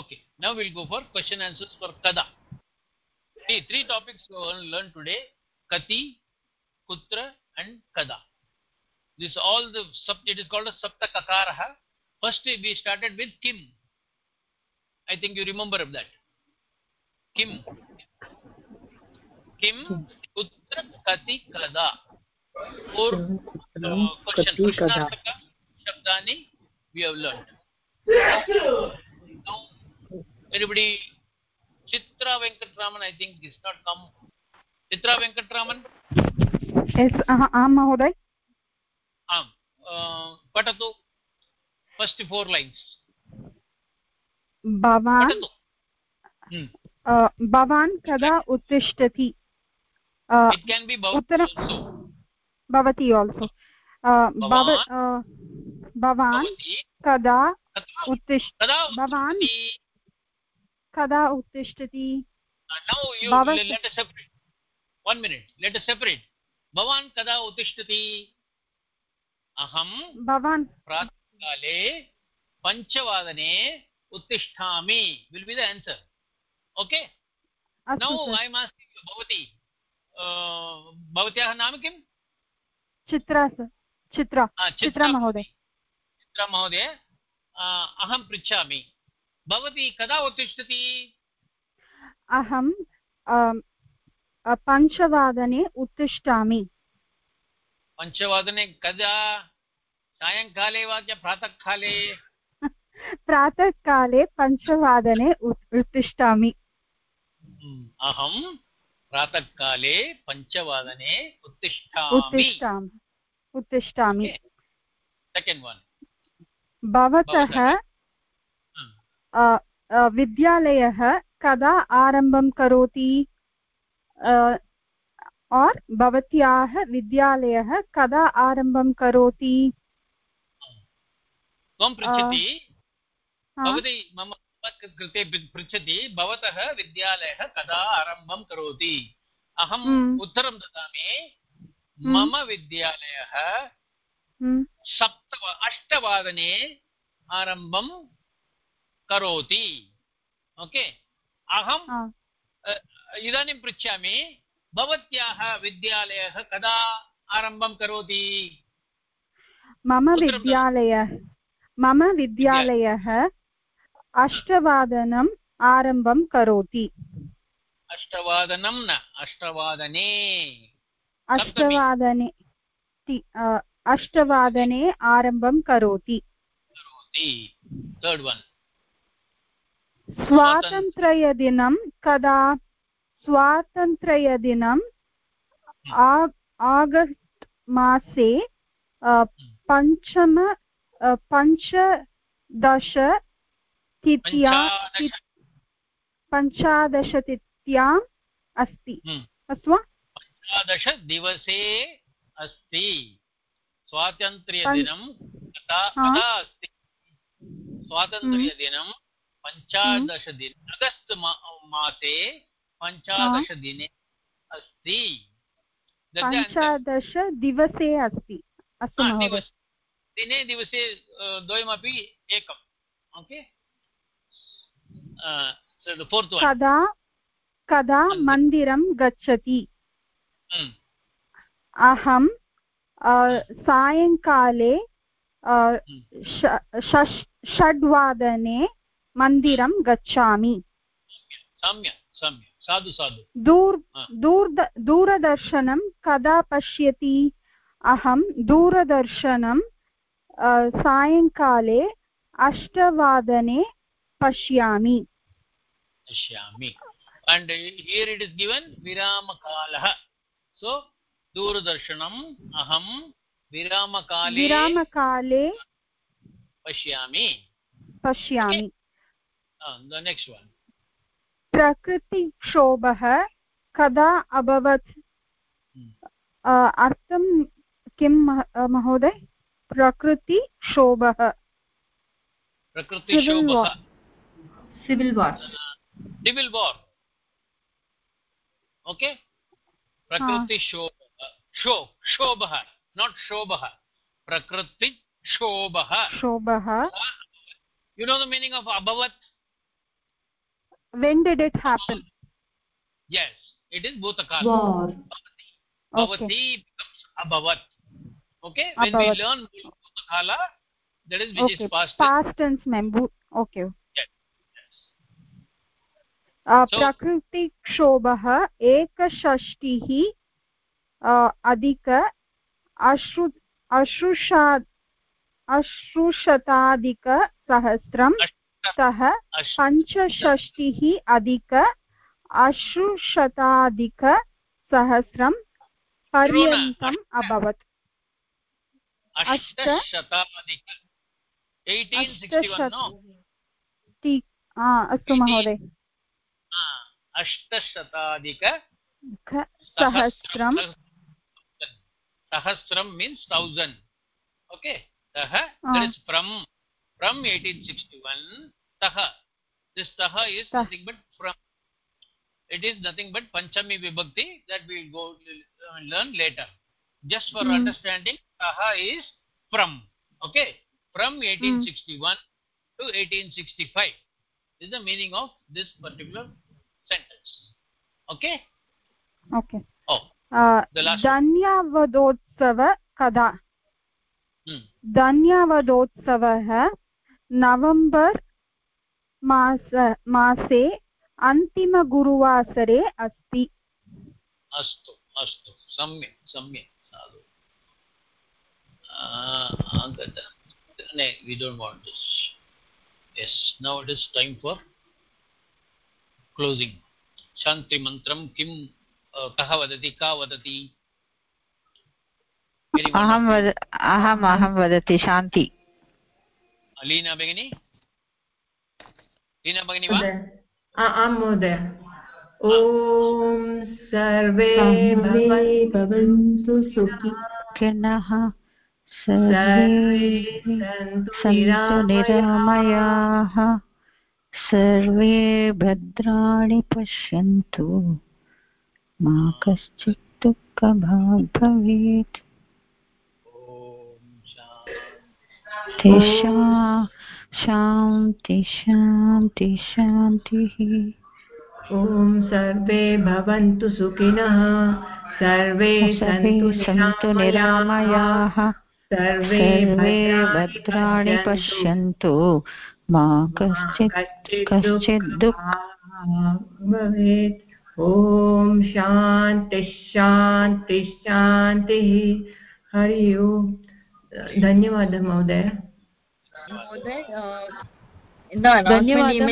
okay now we'll go for question answers for kada see three topics we will learn today kati kutra and kada this all the sub it is called a sapta kakarah first we started with kim i think you remember of that kim kim kutra kati kada four uh, question krishnarthaka shabdani we have learned now anybody chitra venkatraman i think is not come chitra venkatraman yes आं महोदय आम् पठतु first four lines भवान् भवान् कदा उत्तिष्ठति उत्तरं भवती also भवान् कदा उत्तिष्ठ भवान् कदा उत्तिष्ठति? Now you let us separate. One minute. Let us separate. भवान् कदा उत्तिष्ठति? अहं भवान् प्रातःकाले पञ्चवादने उत्तिष्ठामि। Will be the answer okay now I asking भवती भवत्याः नाम किम्? चित्रा चित्रा। चित्रा महोदय। चित्रा महोदय अहं पृच्छामि। भवती कदा उत्तिष्ठति? अहं पञ्चवादने उत्तिष्ठामि। पञ्चवादने कदा? सायङ्काले वा च प्रातःकाले? प्रातःकाले पञ्चवादने उत्तिष्ठामि। अहं प्रातःकाले पञ्चवादने उत्तिष्ठामि। उत्तिष्ठामि। उत्तिष्ठामि। सेकेण्ड् वन् भवतः विद्यालयः कदा आरम्भं करोति? और् भवत्याः विद्यालयः कदा आरम्भं करोति? त्वं पृच्छति। भवती मम कृते पृच्छति भवतः विद्यालयः कदा आरम्भं करोति? अहम् उत्तरं ददामि। मम विद्यालयः सप्त अष्टवादने आरम्भं करोति। ओके? अहम् इदानीं पृच्छामि भवत्याः विद्यालयः कदा आरम्भं करोति? मम विद्यालयः मम विद्यालयः अष्टवादनम् आरम्भं करोति। अष्टवादनं न अष्टवादने। अष्टवादने अष्टवादने आरम्भं करोति। स्वातन्त्र्यदिनं कदा? स्वातन्त्र्यदिनं आ- आगस्ट् मासे अ, पञ्चम पञ्चदश तिथ्या पञ्चादशतिथ्याम् अस्ति। अस्तु वा? एकादशदिवसे अस्ति। स्वातन्त्र्यदिनं कदा कदा अस्ति? स्वातन्त्र्यदिनं पञ्चादशदिन अगस्ट् मा- मासे पञ्चादशदिने अस्ति. पञ्चादशदिवसे अस्ति। अस्तु दिने दिवसे द्वयमपि एकम्। ओके? कदा कदा मन्दिरं गच्छति? अहं अ, सायङ्काले षष्- षड्वादने मन्दिरं गच्छामि। सम्यक् सम्यक्। साधु साधु। दूर्. दूरदर्शनं कदा पश्यति? अहं दूरदर्शनं सायङ्काले अष्टवादने पश्यामि। पश्यामि। And here it is given विरामकालः। So दूरदर्शनम् अहं विरामकाले विरामकाले पश्यामि। पश्यामि। The next one. प्रकृतिक्षोभः कदा अभवत्? अर्थं किं महोदय? प्रकृतिक्षोभः। Civil war civil war. Okay? प्रकृतिक्षोभः शो शोभः प्रकृतिक्षोभः क्षोभः you know the meaning of abhavat when did it happen yes it is bhutakala War. bhavati becomes abhavat okay when Abhavat. we learn bhutakala that is which okay is past past tense member okay Yes. अ, So- प्रकृतिक्षोभः एकषष्टिः अ, अधिक अश्रु अश्रुषा अश्रुशताधिकसहस्रं तः पञ्चषष्टिः अधिक अश्रुशताधिकसहस्रं पर्यन्तम् अभवत्। अष्ट। अष्टशताधिक। 1861 no आ, अस्तु महोदय। अष्टशताधिक sahasram means thousand okay Taha? uh. that is from from 1861 Taha? this Taha is nothing but from it is nothing but panchami vibhakti that we will go learn later just for mm. understanding Taha is from okay from hmm. 1861 mm. to 1865 is the meaning of this particular sentence okay okay oh धन्यावदोत्सव कदा? Hmm. धन्यावदोत्सवः November मास मासे अन्तिमगुरुवासरे अस्ति। अस्तु अस्तु। सम्यक् सम्यक् साधु। we don't want this. Yes now it is time for closing. शान्ति मन्त्रं किं कः वदति का वदति? अहं वद अहम् अहं वदति शान्ति। लीना भगिनी? लीना भगिनी वा? आं महोदय। ॐ सर्वे भवन्तु सर्वे सन्तु निरामयाः सर्वे भद्राणि पश्यन्तु। मा कश्चित् दुःखभाग् भवेत् तेषां शान्ति शान्ति। शान्तिः ॐ सर्वे भवन्तु सुखिनः सर्वे सन्तु सन्तु निरामयाः सर्वे सर्वे भद्राणि पश्यन्तु। मा कश्चित् कश्चित् दुःख भवेत्। ॐ शान्ति शान्ति शान्तिः हरि ओम्। धन्यवादः महोदय। धन्यवादः